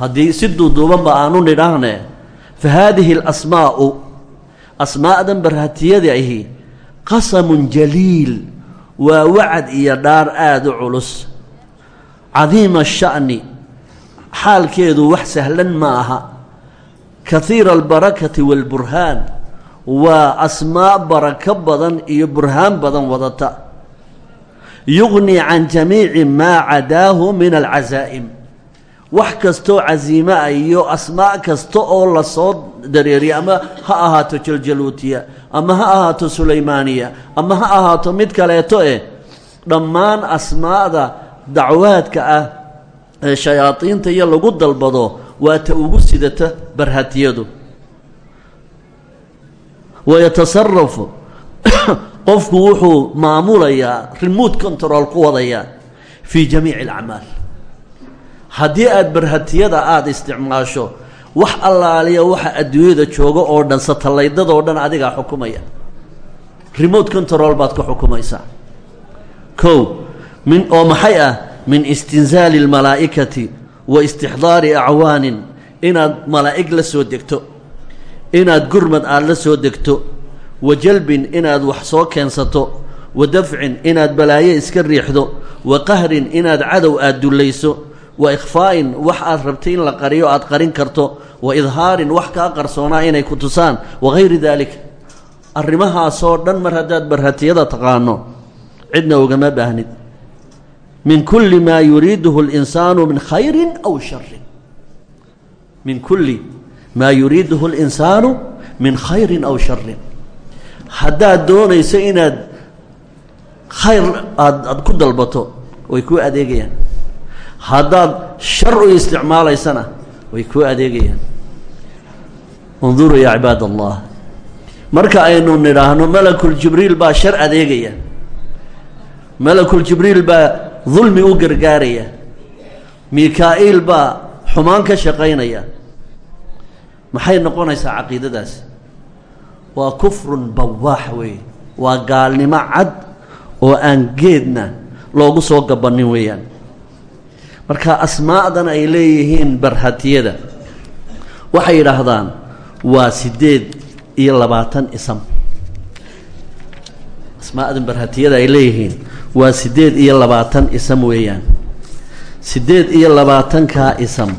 haddii si duuduubanba aanu nidhaahne fa haadihi alasmaa'u asmaa'dan barhatiyada ahi qasamun jaliil. Waa wacad iyo dhaar aada u culus. Cadiima asha'ni xaalkeedu wax sahlan ma aha. Kahiira albarakati waalburhaan waa asmaa barako badan iyo burhaan badan wadata. Yugnii can jamiici maa cadaahu min alcasaa'im wax kastoo casiime ah iyo asmaa kasta oo la soo dareeriya ama ha ahaato jaljaluutiya ama ha ahaato sulaymaaniya ama ha ahaato mid kaleeto eh dhammaan asmaada dacwaadka ah ee shayaadiinta iyo lagu dalbado waa ta ugu sidata barhatiyadu. Wayatasarafu (coughs) qofku wuxuu maamulayaa remote control ku wadayaa fii jamiici alacmaal haddii aada barhatiyada aada isticmaasho wax allaaliya waxa adduunyada jooga oo dhan satalaydadoo dhan adigaa xukumaya. Remote control baad ka xukumaysaa. Kow min oo maxay ah? Min istinzaali almalaa'ikati wa istixdaari acwaanin inaad malaa'ig la soo degto. Inaad gurmad aada la soo degto. Wa jalbin inaad wax soo keensato. Wa dafcin inaad balaayo iska riixdo. Wa qahrin inaad cadow aada dullayso wa ikhfaa'in wax aad rabtay in la qariyo aad qarin karto wa idhaarin wax kaa qarsoonaa inay ku tusaan wagayri daalika arrimahaasoo dhan mar haddaad barhatiyada taqaano cidna ugama baahnid. Min kulli maa yuriiduhu اlinsaanu min khayrin aw sharin min kulli maa yuriiduhu اlinsaanu min khayrin aw sharin haddaad doonayso inaad khayr aad ku dalbato way kuu adeegayaan haddaad shar u isticmaalaysana way kuu adeegayaan. Unduruu yaa cibaad allah marka aynu nidhaahno malakul jibriil baa shar adeegaya. Malakul jibriil baa dulmi u gargaaraya. Mikaa'iil baa xumaan ka shaqaynaya. Maxay noqonaysaa caqiidadaasi waa kufrun bawaax weeye. Waa gaalnimo cad oo aan geedna loogu soo gabanin weeyaan marka asmaa'dan ay leeyihiin barhatiyada. Waxay yidhaahdaan waa siddeed iyo labaatan isam. Asmaadan barhatiyada ay leeyihiin waa siddeed iyo labaatan isam weeyaan. Siddeed iyo labaatankaa isam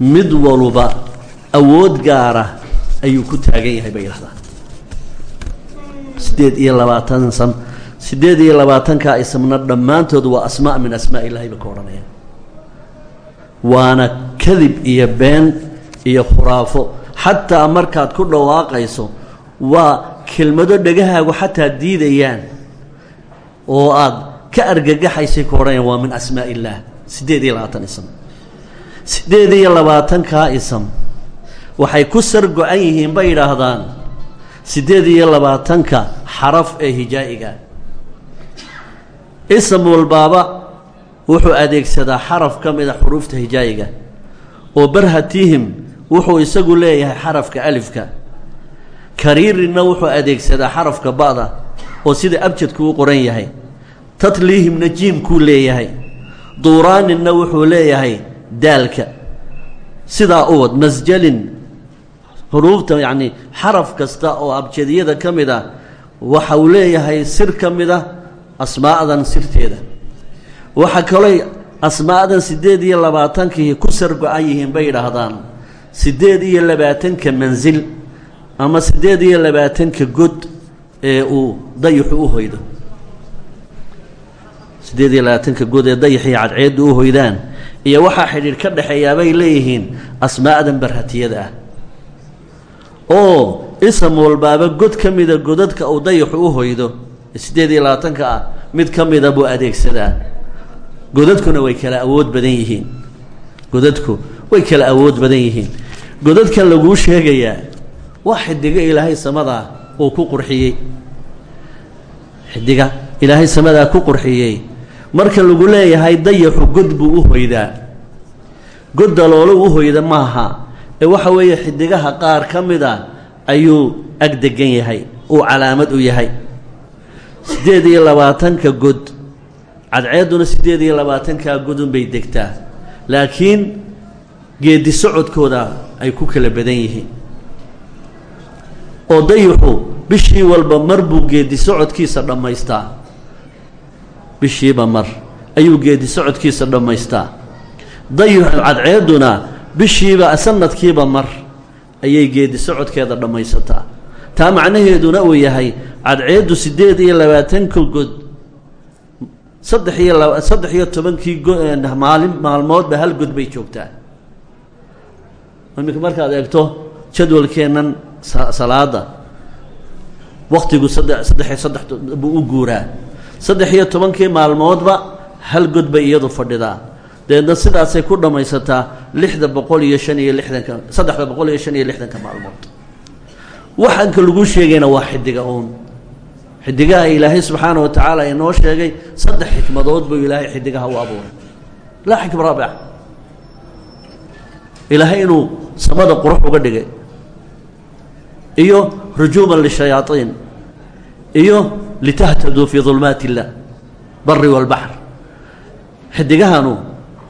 mid waluba awood gaara ayuu ku taagan yahay bay yidhahdaan siddeed iyo labaatan isam siddeed iyo labaatankaa ismna dhammaantood waa asmaa min asmaa illahi ba ka odhanayaan waana kadib iyo been iyo khuraafo. Xataa markaad ku dhawaaqayso waa kelmado dhegahaagu xataa diidayaan oo aad ka argagaxaysay ku odhanayaan waa min asmaa illaah siddeed iyo labaatan ism siddeed iyo labaatankaa ism waxay ku sar go-an yihiin bay yidhaahdaan siddeed iyo labaatanka xaraf ee hijaa'iga. Ism walbaaba wuxuu adeegsadaa xaraf ka mida xuruufta hijaa'iga oo barhatihim wuxuu isagu leeyahay xarafka alifka. Kariirinna wuxuu adeegsadaa xarafka ba'da oo sida abjadku u qoran yahay. Tatliihimna jiimkuu leeyahay. Duuraaninna wuxuu leeyahay daalka. Sidaa u wad masjalin xuruufta yacni xaraf kasta oo abjadiyada ka mid ah waxa uu leeyahay sir ka mid a asmaa'dan sirteeda waxa kalooy asmaa'dan siddeed iyo labaatankii ku sar go-an yihiin bay yidhaahdaan. Siddeed iyo labaatanka mansil ama siddeed iyo labaatanka god ee uu dayaxu u hoydo. Siddeed iyo labaatanka god ee dayaxii cadceeddu u hoydaan. Iyo waxaa xidhiidh ka dhexeeyaabay leeyihiin asmaa'dan barhatiyada ah. Oo isam walbaaba god ka mida godadka uu dayaxu u hoydo siddeed iyo labaatanka ah mid ka mida buu adeegsadaa godadkuna way kala awood badan yihiin. Godadku way kala awood badan yihiin. Godadkan laguu sheegayaa waa xidigo ilaahay samadaa uu ku qurxiyey. Xidiga ilaahay samadaa ku qurxiyey. Marka lagu leeyahay dayaxu god buu u hoydaa. God daloolo u hoyda maaha. Ee waxa weeye xidigaha qaar ka mid a ayuu ag degan yahay uu calaamad u yahay. Siddeed iyo labaatanka god cadceedduna siddeed iyo labaatankaa godunbay degtaa. Laakiin geedi socodkooda ay ku kala badan yihiin. Oo dayaxu bishii walba mar buu geedi socodkiisa dhammaystaa. Bishiiba mar ayuu geedi socodkiisa dhammaystaa. Dayaxu cadceedduna bishiiba sanadkiiba mar ayay geedi socodkeeda dhammaysataa. Taa macnaheeduna uu yahay cadceeddu siddeed iyo labaatanka god saddex iyo laba saddex iyo tobankii go maalin maalmoodba hal god bay joogtaa iminka markaad eegto jadwalkeennan salaada waktigu sadde saddex saddex buu u guuraa. Saddex iyo tobankii maalmoodba hal god bay iyadu fadhidaa. Dabeedna sidaasay ku dhammaysataa lixda boqol iyo shan iyo lixdanka saddexda boqol iyo shan iyo lixdanka maalmood. Waxaanka lagu sheegayna waa xidiga uun xidigaha ilaahay subxaana wa tacaala inoo sheegay saddex xikmadood buu ilaahay xidigaha u abuuray. Laa xikma raabica. Ilaahay inuu samada qurux uga dhigay iyo rujuuman lishayaaiin iyo litahtaduu fii dulmaati illah bari walbaxr xidigahanu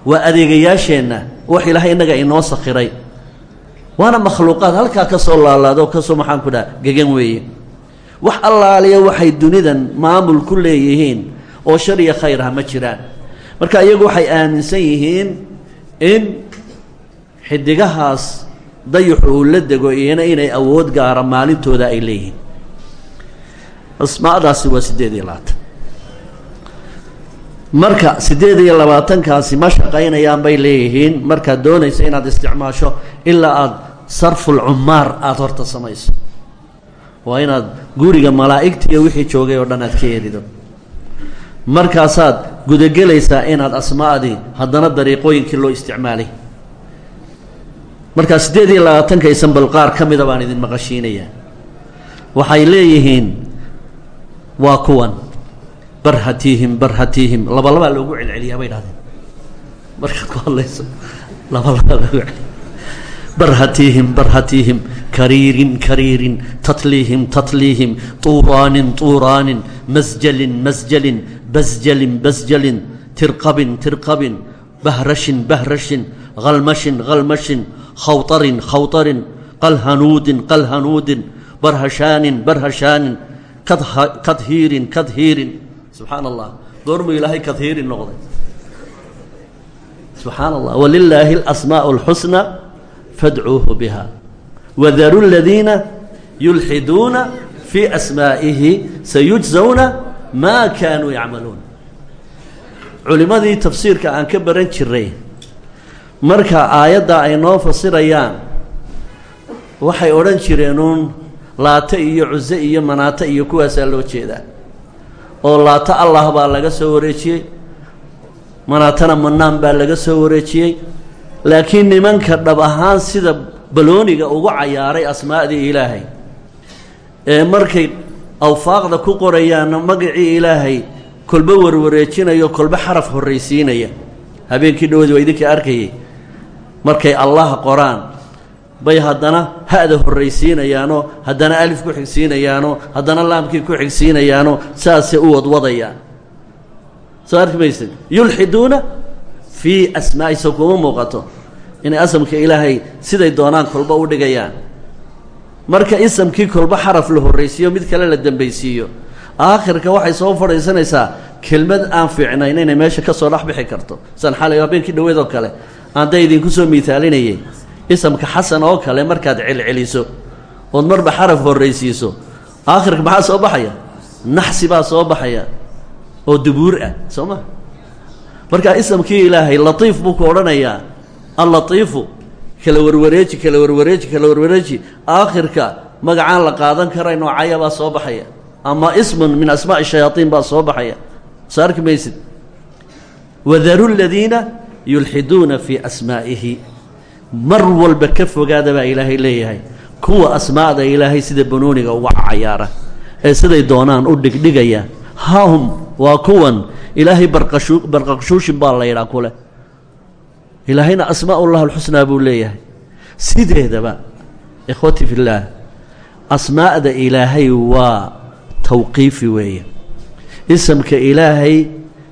waa adeegayaasheenna wax ilaahay innaga inoo sakhiray. Waana makhluuqaad halkaa ka soo laalaado ka soo maxaan ku dhaha gegan weeye wax allaaliya waxay dunidan maamul ku leeyihiin oo shar iyo khayr ah ma jiraan. Marka iyagu waxay aaminsan yihiin in xidigahaas dayaxu uu la dego iyana inay awood gaara maalintooda ay leeyihiin. Asmaadaasi waa siddeed iyo labaatan. Marka siddeed iyo labaatankaasi ma shaqaynayaan bay leeyihiin. Markaad doonaysa inaad isticmaasho ilaa aada sarful cumaar aada horta samayso waa inaad guriga malaa'igta iyo wixii joogay oo dhan aad ka erido markaasaad gudagelaysaa inaad asmaadii haddana dariiqooyinkii loo isticmaalay markaa siddeed iyo labaatanka isanbal qaar ka mida baan idin maqashiinayaa waxay leeyihiin waa kuwan. Barhatiihim barhatiihim labalabaa loogu celceliyaa bay dhahdeen markaad ku hadlayso labalabaa loogu celiya barhatiihim barhatiihim kariirin kariirin tatliihim tatliihim tuuraanin tuuraanin masjalin masjalin basjalin basjalin tirqabin tirqabin bahrashin bahrashin halmashin halmashin khawtarin khawtarin qalhanuudin qalhanuudin barhashaanin barhashaanin kadhiirin kadhiirin subxaan allah goormuu ilaahay kadhiirin noqday subxaan allah walilaahi alasmaaء اlxusna fadcuuhu biha wadaru ladiina yulxiduuna fii asmaa'ihi sayujzawna maa kaanuu yacmaluun culimmadii tafsiirka aan ka baran jiray marka aayadda ay noo fasirayaan waxay odhan jireenuun laata iyo cuse iyo manaata iyo kuwaasaa loo jeedaa. oo laata allah baa laga soo wareejiyey manaatana manaan baa laga soo wareejiyey laakiin nimanka dhab ahaan sida balooniga ugu cayaaray asmaa'dii ilaahay. Ee markay awfaaqda ku qorayaanna magacii ilaahay kolba warwareejinayo kolba xaraf horraysiinaya. Habeenkii dhawoodi waa idinkii arkayay markay allah qoraan bay haddana ha-da horraysiinayaanoo haddana alif ku xigsiinayaanoo haddana laamkii ku xigsiinayaanoo saasay u wadwadayaan. Soo arki maysid? Yulxiduuna fii asmaa'i so kuma muuqato inay asamka ilaahay siday doonaan kolba u dhigayaan. Marka isamkii kolba xaraf la horraysiiyo mid kale la dembaysiiyo aakhirka waxay soo fadhiisanaysaa kelmad aan fiicnayn inay meesha ka soo dhex karto. San xalay habeenkii dhaweedoo kale. Aan da idinku soo miisaalinayay isamka xasan oo kale markaad celceliso ood marba xaraf horraysiiso aakhirka maxaa soo baxaya? Naxsi baa soo baxaya oo dubuur ah soo ma markaa isamkii ilaahay latiif buu ku odhanayaa. Allatiifu kala warwareeji kala warwareeji kala warwareeji. Aakhirka magacaan la qaadan karayn noocaya baa soo baxaya. Ama ismun min asmaa'i shayaaiin baa soo baxaya. Soo arki maysid? Wadaru ladiina yulxiduuna fii asmaa'ihi. Mar walba ka fogaada baa ilaahay leeyahay. Kuwa asmaa'da ilaahay sida banooniga uga cayaara. Ee siday doonaan u dhigdhigaya hahum waa kuwan ilaahay barqashu barqashuushin baa la yidhaa kule. Ilaahayna asmaa'ullah alxusnaa buu leeyahay. Sideedaba ikhwati fillaah asmaa'da ilaahay waa tawqiifi weeye. Isamka ilaahay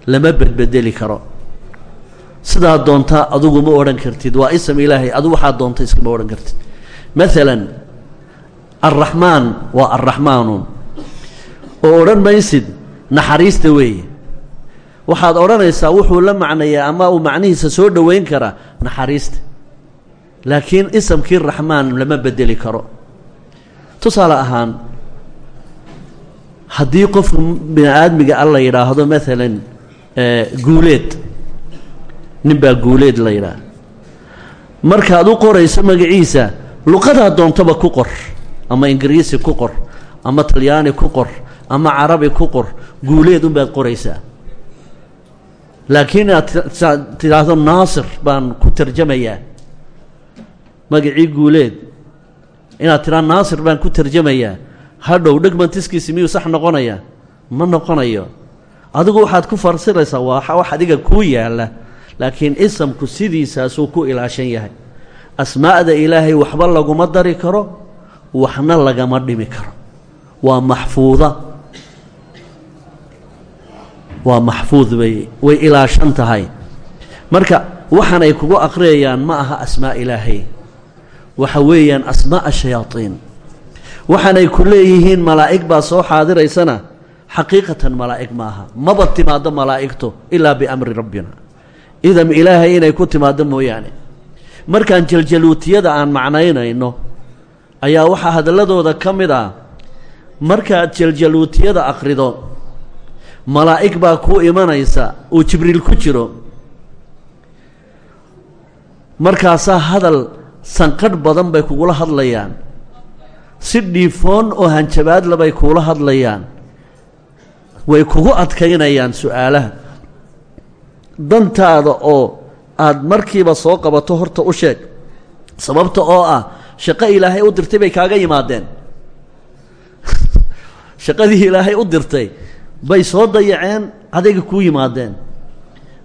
lama bedbedeli karo. Sidaa doontaa adugu ma odhan kartid waa ism ilaahay adu waxaa doonta iskama odhan kartid. Maalan alraxmaan waa alraxmaanun oo odhan maysid naxariista weeye. Waxaad odhanaysaa wuxuu la macnayaa ama uu macnihiisa soo dhoweyn karaa naxariista. Laakiin isamkii raxmaan lama bedeli karo. Tusaale ahaan haddii qofka bini aadmiga a la yidhaahdo maalan guuleed nin baa guuleed la yidhaah markaad u qorayso magaciisa luqadaa doontaba ku qor ama ingiriisi ku qor ama talyaani ku qor ama carabi ku qor guuleed unbaad qoraysaa. Laakiin inaad tidhaahdo naasir baan ku tarjamayaa. Magacii guuleed. Inaad tidhahdo naasir baan ku tarjamayaa. Hadhow dhegmantiskiisi miyuu sax noqonayaa? Ma noqonayo. Adigu waxaad ku farsiraysaa waa wax adiga kuu yaalla. Laakiin isamku sidiisaasuu ku ilaashan yahay. Asmaa'da ilaahay waxba laguma dari karo waxna lagama dhimi karo. Waa maxfuuda waa maxfuud bay way ilaashan tahay. Marka waxaan ay kugu aqriyayaan ma aha asmaa ilaahay. Waxa weeyaan asmaa'a shayaadiin waxaanay ku leeyihiin malaa'ig baa soo xaadiraysana xaqiiqatan malaa'ig maaha maba timaaddo malaa'igtu ilaa biamri rabbina. Idam ilaahay inay ku timaaddo mooyaane. Markaan jaljaluutiyada aan macnaynayno ayaa waxaa hadalladooda ka mid ah markaad jaljaluutiyada akhrido malaa'ig baa kuu imanaysa uu jibriil ku jiro. Markaasaa hadal sanqadh badan bay kugula hadlayaan. Si dhiifoon oo hanjabaadla bay kuula hadlayaan. Way kugu adkaynayaan su'aalaha. Dantaada oo aada markiiba soo qabato horta u sheeg. Sababta oo ah shaqo ilaahay u dirtay bay kaaga yimaadeen. (laughs) Shaqadii ilaahay u dirtay bay soo dayaceen adayga kuu yimaadeen.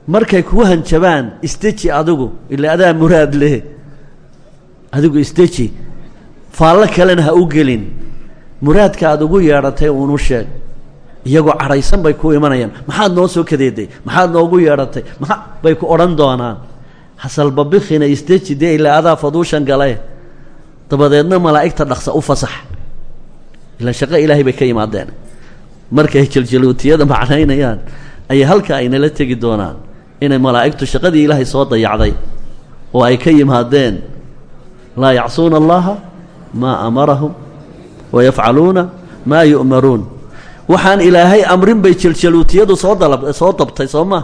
Markay kuu hanjabaan isteji adigu ila adaa muraad leh. Adigu isteji faallo kalena ha u gelin. Muraadka aad ugu yeedhatay uunu sheeg. Iyagoo cadhaysan bay ku imanayaan. Maxaad noo soo kadeeday? Maxaad noogu yeedhatay? Maa bay ku odhan doonaan. Hasalbabikhina isteji dee ilaa adaa faduushan gale dabadeedna malaa'igta dhaqsa u fasax. Ila shaqo ilaahay bay ka yimaadeen markay jaljaluutiyada macnaynayaan ayay halkaa aynala tegi doonaan inay malaa'igtu shaqadii ilaahay soo dayacday oo ay ka yimaadeen laa yacsuuna allaha maa amarahum wayafcaluuna maa yu'maruun. Waxaan ilaahay amrin bay jaljaluutiyadu soo dalab soo dabtay soo ma?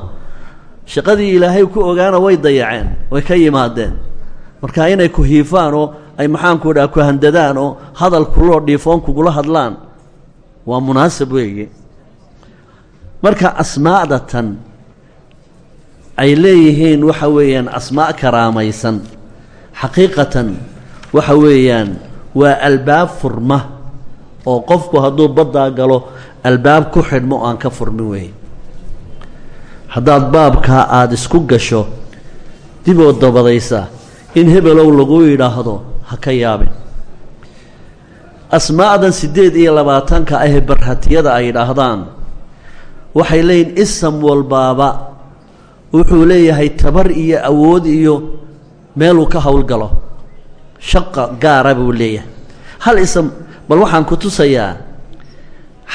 Shaqadii ilaahay ku ogaana way dayaceen way ka yimaadeen. Marka inay ku hiifaan oo ay maxaanku dhaha ku handadaan oo hadal kuloo dhiifoon kugula hadlaan waa munaasab weeye. Marka asmaa'da tan ay leeyihiin waxa weeyaan asmaa' karaamaysan. Xaqiiqatan waxa weeyaan waa albaab furma oo qofku hadduu baddaa galo albaab ku xidhmo aan ka furmin weeye haddaad baabkaa aada isku gasho dib oo dabadaysa in hebelow lagu yidhaahdo ha ka yaabin asmaa'dan siddeed iyo labaatanka ahee barhatiyada ay yidhaahdaan waxay leeyihiin isam walbaaba. Wuxuu leeyahay tabar iyo awood iyo meeluu ka howlgalo. Shaqa gaara buu leeyahay. Hal ism bal waxaan ku tusayaa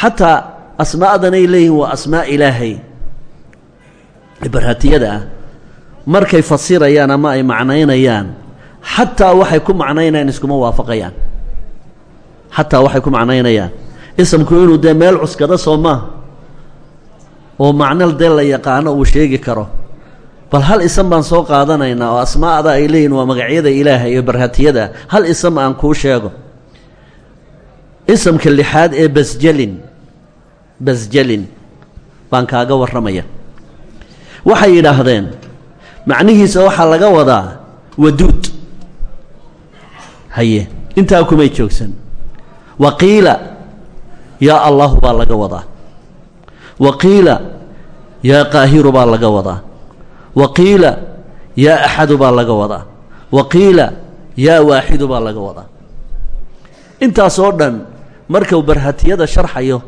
xataa asmaa'danay leeyihiin waa asmaa ilaahay barhatiyada ah. Markay fasirayaan ama ay macnaynayaan xataa waxay ku macnaynayaan iskuma waafaqayaan xataa waxay ku macnaynayaan. Isamku inuu dee meel cuskada soo maaha oo macno dee la yaqaano uu sheegi karo. Bal hal isam baan soo qaadanaynaa oo asmaa'da ay leeyihiin waa magacyada ilaahay iyo barhatiyada. Hal isam aan kuu sheego. Isamka lixaad ee basjelin basjelin baan kaaga warramaya. Waxay yidhaahdeen macnihiisa waxaa laga wadaa waduud. Haye intaa kumay joogsan waqiila yaa allahu baa laga wadaa. Waqiila yaa qaahiru baa laga wadaa. Waqiila yaa axadu baa laga wadaa. Waqiila yaa waaxidu baa laga wadaa. Intaas oo dhan markuu barhatiyada sharxayo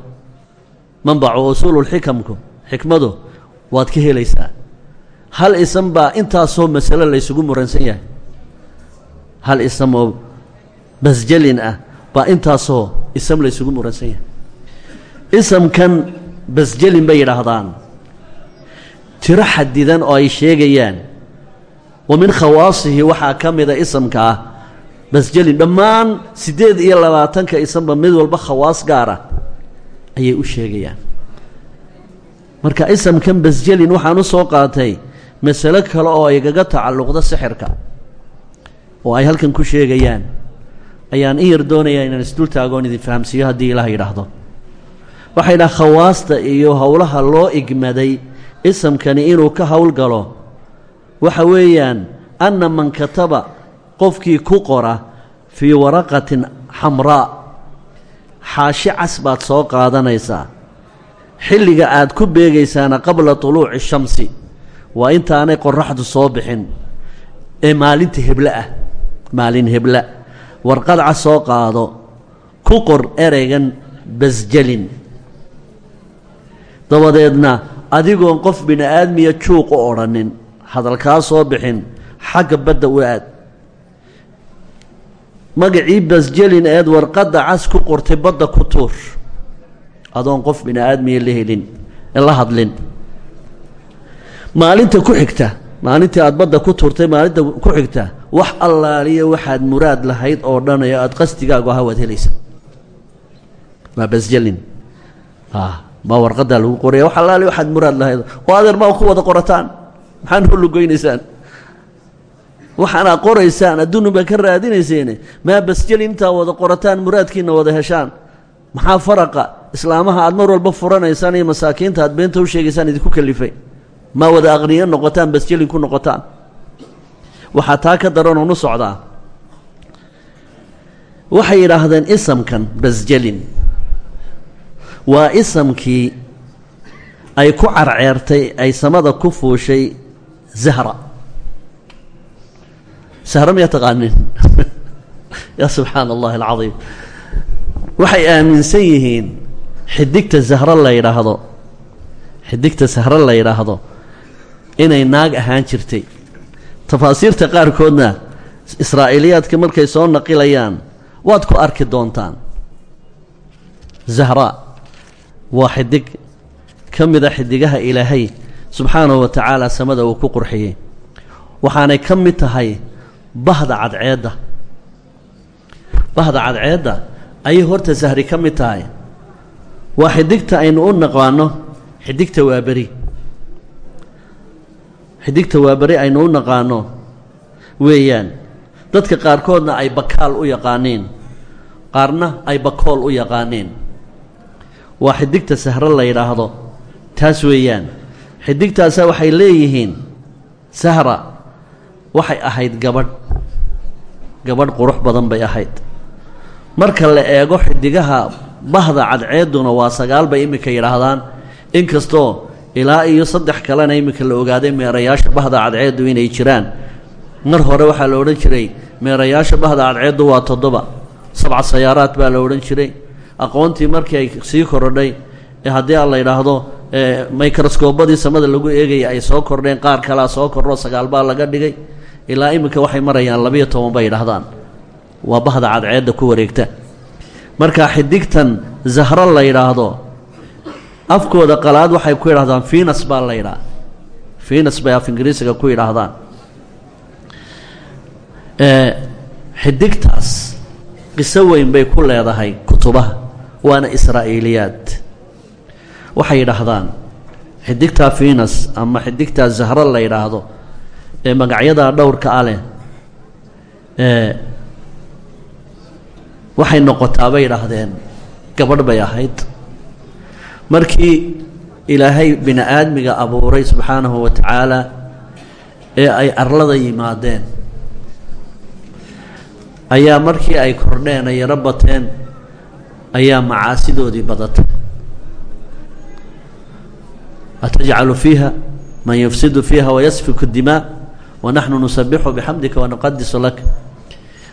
manbacu usuululxikamku xikmadu waad ka helaysaa. Hal isam baa intaasoo masale laysugu muransan yahay. Hal isam oo basjelin ah baa intaasoo isam laysugu muransan yahay. Isamkan basjelin bay yidhaahdaan. Tiro xadidan oo ay sheegayaan. Wa min khawaasihi waxaa ka mida isamka ah. Basjelin dhammaan siddeed iyo labaatanka isanba mid walba khawaas gaara ayay u sheegayaan. Marka isamkan basjelin waxaan u soo qaatay masalo kale oo igaga tacalluqda sixirka oo ay halkan ku sheegayaan ayaan in yar doonayaa inaan isdul taagoon idin fahamsiiyo haddii ilaah yidhaahdo. Waxay dhaha khawaasta iyo howlaha loo igmaday isamkani inuu ka howlgalo waxa weeyaan anna man kataba qofkii ku qora fii waraqatin xamraa xaashi cas baad soo qaadanaysaa. Xilliga aad ku beegaysaana qabla tuluuci shamsi waa intaanay qoraxdu soo bixin. Ee maalinta heblo ah maalin hebla warqad cas soo qaado ku qor ereygan basjelin dabadeedna adigoon qof bini aadmiya juuq u odhanin hadalkaa soo bixin xagga badda u aad. Magacii basjelin eed warqadda cas ku qortay badda ku tuur. Adoon qof bini aadmiya la helin la hadlin. Maalinta ku xigta maalintii aad badda ku tuurtay maalinta ku xigta wax allaaliya waxaad muraad lahayd oo dhan ee aada qasdigaagu ahaa waad helaysa waa basjelin maa warqadaa lagu qoraya wax allaaliya waxaad muraad lahayd. Oo adeer maa ku wada qorataan? Maxaa noo lugoynaysaan? Waxaanaa qoraysaan? Adduunu ka raadinayseene. Maa basjelin intaa wada qorataan muraadkiina wada heshaan? Maxaa faraqa? Islaamaha aad mar walba furanaysaan iyo masaakiinta aad beenta u sheegaysaan idinku kalifay. Ma wada aqniyo noqotaan basjelin ku noqotaan waxaa taa ka daran oonu socdaa. Waxay yidhaahdeen isamkan basjelin waa isamkii ay ku carceertay ay samada ku fuushay zahra. Sahra miyaa taqaanin (laughs) yaa subxaana allahi alcadiim. Waxay aaminsan yihiin xidigta zahro la yidhaahdo xidigta sahro la yidhaahdo inay naag ahaan jirtay tafaasiirta qaarkoodna israa'iiliyaadka markay soo naqilayaan waad ku arki doontaan. Zahra waa xidig ka mida xidigaha ilaahay subxaanahu wa tacaala samada uu ku qurxiyey. Waxaanay ka mid tahay bahda cadceedda. Bahda cadceedda ayay horta sahri ka mid tahay. Waa xidigta aynu u naqaano xidigta waaberi xidigta waaberi aynu u naqaano. Weeyaan dadka qaarkoodna ay bakaal u yaqaaniin. Qaarna ay bakool u yaqaaniin. Waa xidigta sahro la yidhaahdo. Taas weeyaan xidigtaasa waxay leeyihiin sahra waxay ahayd gabadh. Gabadh qurux badan bay ahayd. Marka la eego xidigaha bahda cadceeduna waa sagaal bay iminka yidhaahdaan. Inkastoo ilaa iyo saddex kalena iminka la ogaaday meerayaasha bahda cadceeddu inay jiraan. Mar hore waxaa la odhan jiray meerayaasha bahda cadceeddu waa toddoba. Sabca sayaaraad baa la odhan jiray. Aqoontii markii ay sii korodhay ee haddii aan la yidhaahdo microscoobadii samada lagu eegaya ay soo kordheen qaar kalea soo kordho sagaal baa laga dhigay. Ilaa iminka waxay marayaan labiyo toban bay yidhaahdaan. Waa bahda cadceedda ku wareegta. Marka xidigtan zahro la yidhaahdo afkooda qalaad waxay ku yidhahdaan finas baa la yidhaha. Finas bay af ingiriisiga ku yidhaahdaan. Xidigtaas qiso weyn bay ku leedahay kutubaha waana israa'iiliyaad. Waxay yidhaahdaan xidigtaa finas ama xidigtaa zahro la yidhaahdo ee magacyadaa dhowrka a leh waxay noqotaa bay yidhaahdeen gabadh bay ahayd markii ilaahay bini aadmiga abuuray subxaanahu wa tacaala ee ay arlada yimaadeen ayaa markii ay kordheen ay yaro bateen ayaa macaasidoodii badatay. Atajcalu fiiha man yufsidu fiiha wayasfiku dimaa wanaxnu nusabixu bixamdika wanuqadisu lak.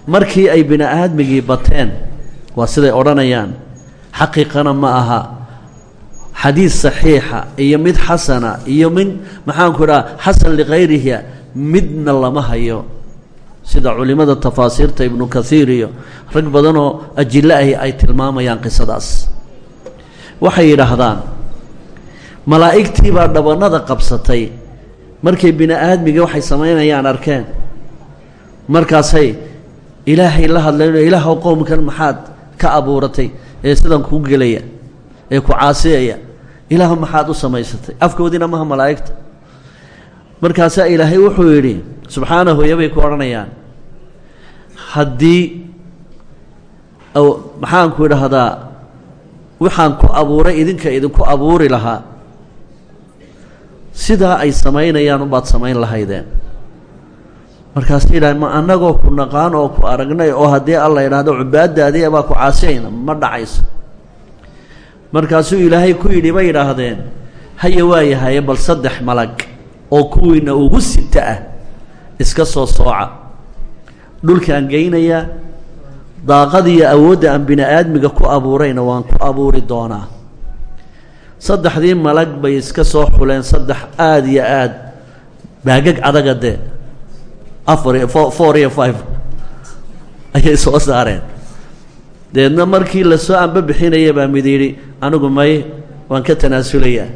Markii ay bini aadmigii bateen waa siday odhanayaan xaqiiqana ma aha xadiid saxiixa iyo mid xasana iyo mid maxaanku idhaha xasan likayrihi midna lama hayo. Sida culimada tafaasiirta ibnu kaiir iyo rag badanoo ajilo ahi ay tilmaamayaan qisadaas. Waxay yidhaahdaan malaa'igtii baa dhabanada qabsatay. Markay bini aadmiga waxay samaynayaan arkeen. Markaasay ilaahay la hadleen ilaahw qowmkan maxaad ka abuuratay ee sidan kuu gelaya ee ku caasiyaya ilaah maxaad u samaysatay? Afkoodiina maha malaa'igta. Markaasaa ilaahay wuxuu yidhi subxaanahu yabay ku odhanayaan. Haddii maxaanku idhaahdaa waxaan ku abuuray idinka idinku abuuri lahaa sidaa ay samaynayaan ubaad samayn lahaydeen. Markaas yidhaha ma annagoo ku naqaan oo ku aragnay oo haddii alla idhaahdo cubaadaadii baa ku caasiyayna ma dhacayso markaasuu ilaahay ku yidhi bay yidhaahdeen haya waayahaye bal saddex malag oo kuwiina ugu sita ah iska soo sooca. Dhulkaan geynayaa daaqadiiyo awoodda aan bini aadmiga ku abuurayna waan ku abuuri doonaa. Saddexdii malag bay iska soo xuleen saddex aada iyo aad. Baagag adaga dee afar four iyo five (laughs) ayay soo saareen deedna markii la soo anba bixinaya baa mid yidhi anigu may waan ka tanaasulayaa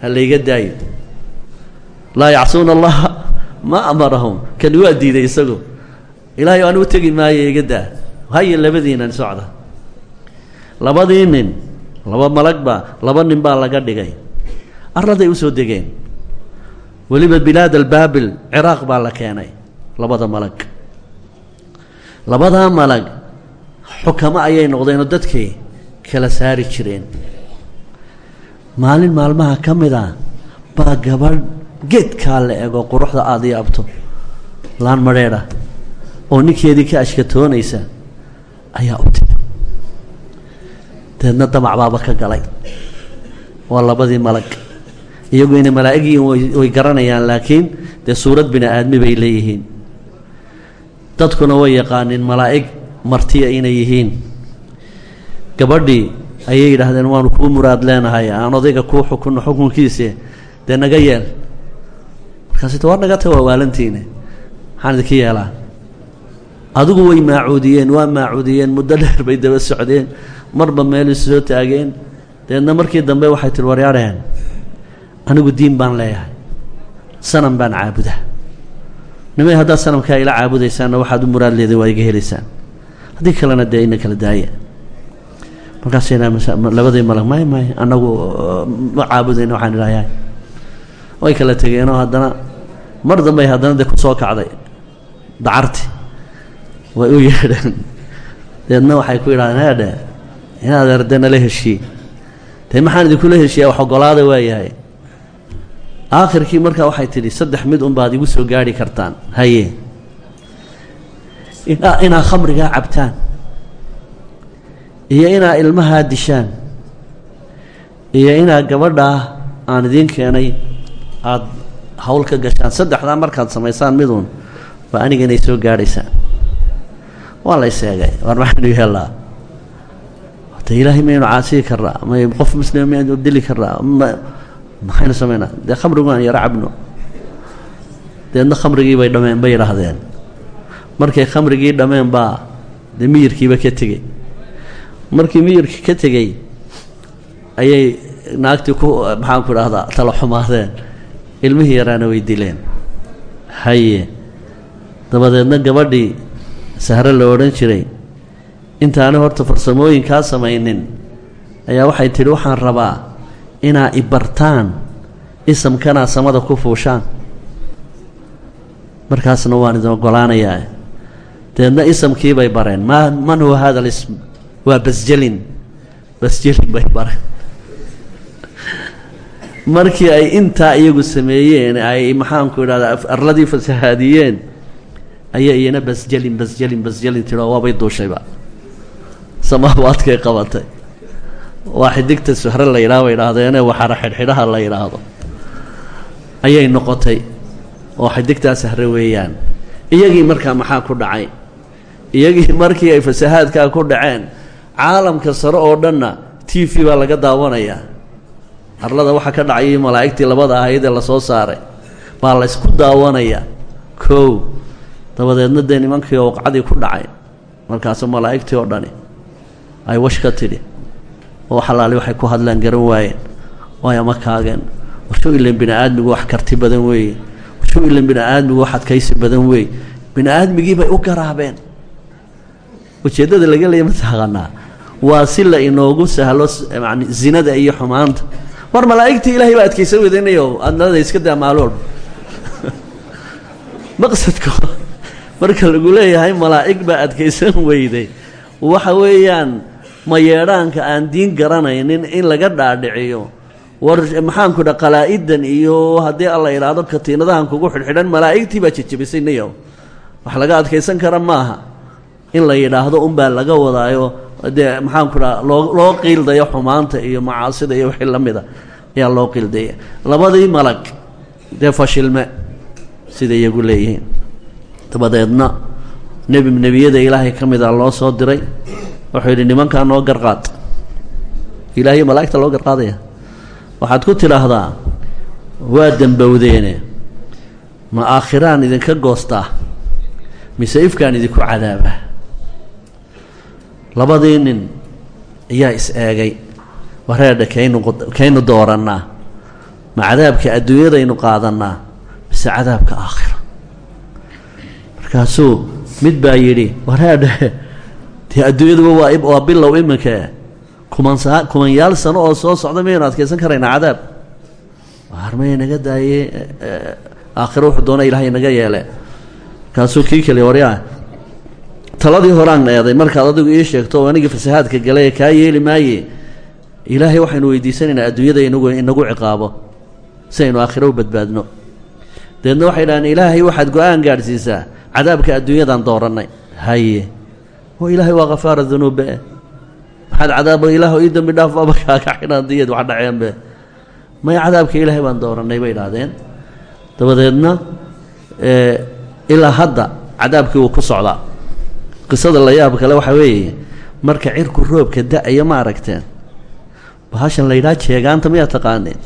ha layga daayo. Laa yacsuuna allaha ma amarahum kan waa diiday isagu. Ilaahay aan u tegi maayo iga daa. Haye labadiinan socda. Labadii nin laba malag baa laba nin baa laga dhigay. Arladay u soo degeen. Weliba bilaad albaabil ciraaq baa la keenay labada malag. Labadaa malag xukamo ayay noqdeenoo dadkii kala saari jireen. Maalin maalmaha ka mid a baa gabadh geedkaa la ego quruxda aada ii abto. Laan madheedha oo ninkeedii ka ashkatoonaysa ayaa u timi deedna damac baaba ka galay. Waa labadii malag. Iyagu inay malaa'ig yihiin way garanayaan laakiin dee suurad bini aadmi bay leeyihiin. Dadkuna way yaqaaniin malaa'ig martiya inay yihiin. Gabadhii ayay yidhaahdeen waanu kuu muraad leenahay aan odayga kuu xukunno xukunkiise dee naga yeel. Markaasita war naga ta waa waalantiine maxaan idinka yeelaa? Adigu way maacuudiyeen waa maacuudiyeen muddo dheer bay daba socdeen marba meel isu soo taageen dabeedna markii dambe waxay tihi waryaadheen anigu diin baan leeyahay sanam baan caabudaa. Nimay haddaad sanamkaa ila caabudaysaanna waxaad u muraad leeday waa iga helaysaan haddii kalena dee ina kala daaya markaasay labadii malag may may annagu ma caabudayna waxaan idhahayaa way kala tegeenoo haddana mar dambey haddana dee ku soo kacday. Dacarti. Way u yeedheen. Deedna waxay ku yidhahdeen heedhe inaad erde nala heshiye dee maxaan idinkula heshiyaa wax ogolaada waayahay. Aakhirkii markaa waxay tidhi saddex mid unbaad igu soo gaarhi kartaan. Haye inaa khamrigaa cabtaan. Iyo inaa ilmahaa dishaan. Iyo inaa gabadhaa aan idiin keenay aada hawl ka gashaan. Saddexdaa markaad samaysaan miduun waa aniga inay soo gaadhaysaan waa la yseegay war maxaynu yeellaa de ilaahay maynu caasiyi karnaa may qof muslima maynu dili karnaa maxaynu samaynaa dee khamrigu aan yaro cabno. Deedna khamrigii bay dhammeen bay yidhaahdeen markay khamrigii dhammeen baa dee miyirkiiba ka tegey. Markii miyirkii ka tegey ayay naagtii ku maxaanku idhahdaa tala xumaadeen. Ilmihii yaraana way dileen. Haye dabadeedna gabadhii sahre la odhan jiray intaani horta farsamooyinkaa samaynin ayaa waxay tidhi waxaan rabaa inaa ibartaan isamkanaa samada ku fuushaan. Markaasna waan idin ogolaanayaa dabeedna isamkii bay bareen. Ma man huwa hada alism waa basjelin basjelin bay bareen. Markii ay intaa iyagu sameeyeen ay maxaanku idhahdaa arladii fasahaadiyeen ayaa iyana basjelin basjelin basjelin tidhi oo waabay duushayba samaawaadkay qabatay. Waa xidigta suhre la yidhaha bay idhaahdeenee waxaara xidhxidhaha la yidhaahdo. Ayay noqotay. Oo xidigtaa sahre weeyaan. Iyagii markaa maxaa ku dhacay iyagii markii ay fasahaadkaa ku dhaceen caalamka sare oo dhanna t v baa laga daawanayaa. Arlada waxaa ka dhacayay malaa'igtii labada ahayd ee la soo saaray baa la ysku daawanayaa. Kow dabadeedna dee nimankii ooqacdii ku dhacay markaasu malaa'igtii oo dhani ay wash ka oo xalaali waxay ku hadlaan garan waayeen waay ama kaageen. Warsho ilan bini aadmigu wax karti badan weeye. Warsho ilan bini aadmigu wax adkaysi badan weeye. Bini aadmigii bay u garaabeen ujeeddada laga leeya mataqaanaa waa si la inoogu sahlo yani zinada iyo xumaanta. Mar malaa'igtii ilaahay baa adkaysan wedanayo adnada iska daa (laughs) maqsadka marka lagu leeyahay malaa'ig baa adkaysan weyday. Waxa weeyaan mayeedhaanka aan diin garanaynin in laga dhaadhiciyo. War maxaanku dha iyo haddii alla idhaahdo katiinadahan kugu xidhxidhan malaa'igtii baa jejebisay wax laga adkaysan kara maaha in la yidhaahdo unbaa laga wadaayo. Dee maxaanku dhaa loo loo qiildayo xumaanta iyo macaasida iyo wixii la mida ayaa loo qiildaya labadii malag dee fashilme siday iyagu leeyihiin. Dabadeedna nebi nebiyada ilaahay ka mida loo soo diray wuxuu yidhi nimankaa noo garqaad. Ilaahiyo malaa'igta loo garqaadaya. Waxaad ku tidhaahdaa waa dembowdeene ma aakhiraan idinka goostaa mise ifkaan idinku cadaabaa labadii nin ayaa is eegay wareedha kaynu doorannaa? Ma cadaabka adduunyadaynu qaadannaa? Mise cadaabka aakhira? Markaasuu mid baa yidhi wareedhe dee adduunyaduba waa waa bilow iminka kumansa kumanyaal sano oo soo socda mayaynu adkaysan karaynaa cadaab. Harmay naga daaye aakhiro wuxuu doona ilahay naga yeele. Markaasuu kii kale waryaa taladii horaan eeday markaad adigu ii sheegto oo anigii fasahaadka galay kaa yeeli maaye ilaahay waxaynu weydiisanaynaa adduunyada inagu inagu ciqaabo si aynu aakhiro u badbaadno. Dabeedna waxay dhahdeen ilaahay waxaad go'aan gaadhsiisaa cadaabka adduunyadan doorannay. Haye oo ilaahay waa khafaara dunuubbe maxaad cadaabo ilaah ii dembi dhaaf aba kaaga xidhaan diyad wax dhaceenbe maya cadaabka ilaahay baan doorannay bay idhaahdeen dabadeedna ilaa hadda cadaabkii wuu ku socdaa qisada la yaab kale waxaa weeye marka cirku roobka da'aya ma aragteen. Bahashan la yidhaha jeegaanta miyaa taqaaneen?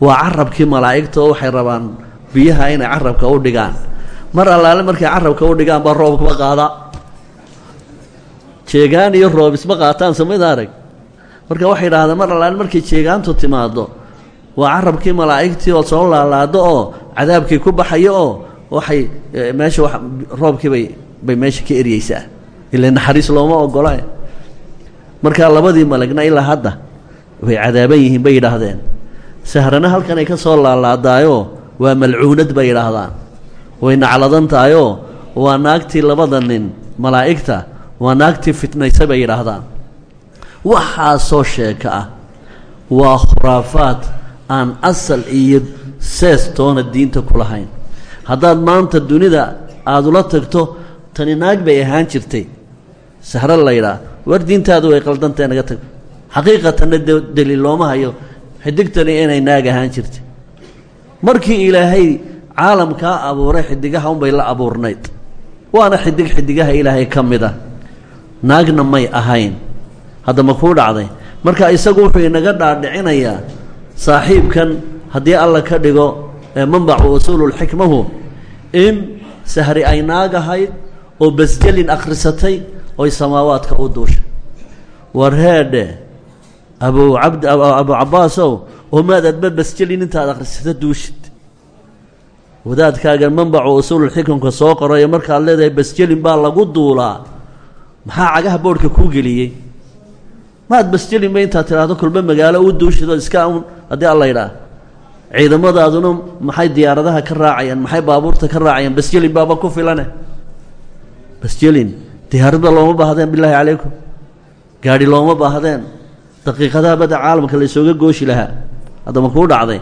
Waa carabkii malaa'igta oo waxay rabaan biyaha inay carabka u dhigaan. Mar allaale markay carabka u dhigaan baa roobkaba qaada. Jeegaan iyo roob isma qaataan samida arag? Marka waxay idhahdeen mar allaale markay jeegaantu timaado waa carabkii malaa'igtii oo soo laalaado oo cadaabkii ku baxayo oo waxay meesha wa roobkii bay bay meesha ka eryeysaa ila naxariis looma ogola markaa labadii malagna ilaa hadda way cadaaban yihiin bay yidhaahdeen. Sahrana halkan ay ka soo laalaadaayoo waa malcuunad bay yidhaahdaan. Way nacladan tahayoo waa naagtii labada nin malaa'igta waa naagtii fitnaysa bay yidhaahdaan. Waxaasoo sheeka ah waa khuraafaad aan asal iyo sees toona diinta ku lahayn. Haddaad maanta dunida aada ula tagto tani naag bay ahaan jirtay. Sahro laydhaa war diintaadu way qaldantae naga tag. Xaqiiqatanna daliil looma hayo. Xidigtani inay naag ahaan jirtay. Markii ilaahay caalamkaa abuuray xidigaha unbay la abuurnayd waana xidig xidigaha ilaahay ka mid ah. Naagna may ahayn. Hadda ma kuu dhacday. Marka isagu wuxuu inaga dhaadhicinayaa saaxiibkan haddii alla ka dhigo manbacu usuululxikmahu in sahri ay naag ahayd oo basjelin akhrisatay oy samaawaadka u duushay war heedhe abu cabd abu cabbaasow oo maad adba basjelin intaad akhrisata duushid. Wadaadkaagan manbacu usuululxikmka soo qorayo markaad leedahay basjelin baa lagu duulaa. Maxaa cagaha boodhka kuu geliyey? Maad basjelinba intaad tidhaahdo kolba magaalo u duushid oo iska un haddii alla yidhaah ciidamadaaduna maxay diyaaradaha ka raacayaan maxay baabuurta ka raacayaan basjelin baaba ku filane basjelin diyaaradba looma baahdeen bilaahi calaykum. Gaadhi looma baahdeen. Daqiiqadaha badda caalamka la isooga gooshi lahaa. Haddama kuu dhacday.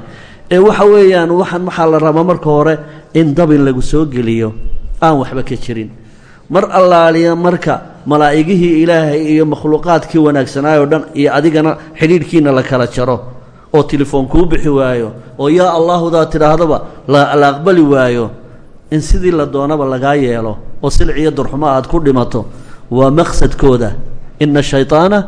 Ee waxa weeyaan waxaan waxaa la rabaa marka hore in dabin lagu soo geliyo aan waxba ka jirin. Mar allaaliya marka malaa'igihii ilaahay iyo makhluuqaadkii wanaagsanaayoo dhan iyo adigana xidhiidhkiina la kala jaro oo telefoon kuu bixi waayo oo yaa allaahudaa tidhaahdaba la aqbali waayo in sidii la doonaba lagaa yeelo oo silciyo durxumo aad ku dhimato waa maqsadkooda ina shayطaana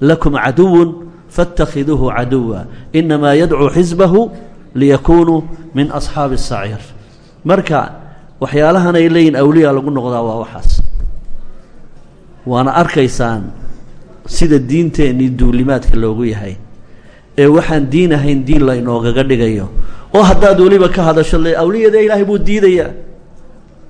lakum caduwun faاtakhiduuhu caduwa inamaa yadcuu xisbahu liyakunuu min asxaabi الsaciir marka waxyaalahan ay leeyihin awliya lagu noqdaa waa waxaas waana arkaysaan sida diinteennii duulimaadka loogu yahay ee waxaan diin ahayn diin la inoogaga dhigayo oo haddaad weliba ka hadasho le awliyada ilaahay buu diidayaa.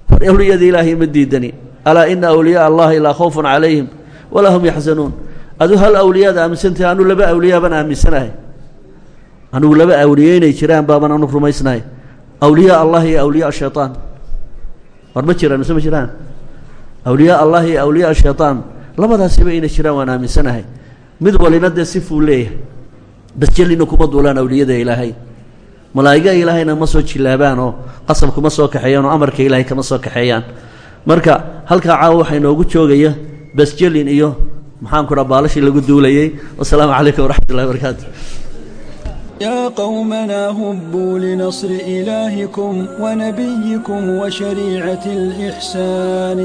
War awliyada ilaahay ma diidani. Alaa ina awliyaa allahi laa khawfun calayhim walaa hum yaxzanuun adu hal awliyaad aaminsantahay anu laba awliyaabaan aaminsanahay. Anugu laba awliye inay jiraan baaban anu rumaysnahay. Awliyaa allah iyo awliyaa shayطaan war ma jiraan mise ma jiraan? Awliyaa allah iyo awliyaa shayطaan labadaasiba inay jiraan waan aaminsanahay. Mid walina dee sifuu leeyahay. Basjelina kuma duulaan awliyada ilaahay malaa'iga ilaahayna ma soo jilaabaan oo qasab kuma soo kaxeeyaan oo amarka ilaahay kama soo kaxeeyaan marka halkaa caawa waxaa inoogu joogaya basjelin iyo maxaan ku dhaa baalashii lagu duulayey wasalaamu calaykum waraxmat ullahi barakaatu يا قومنا هبوا لنصر إلهكم ونبيكم وشريعة الإحسان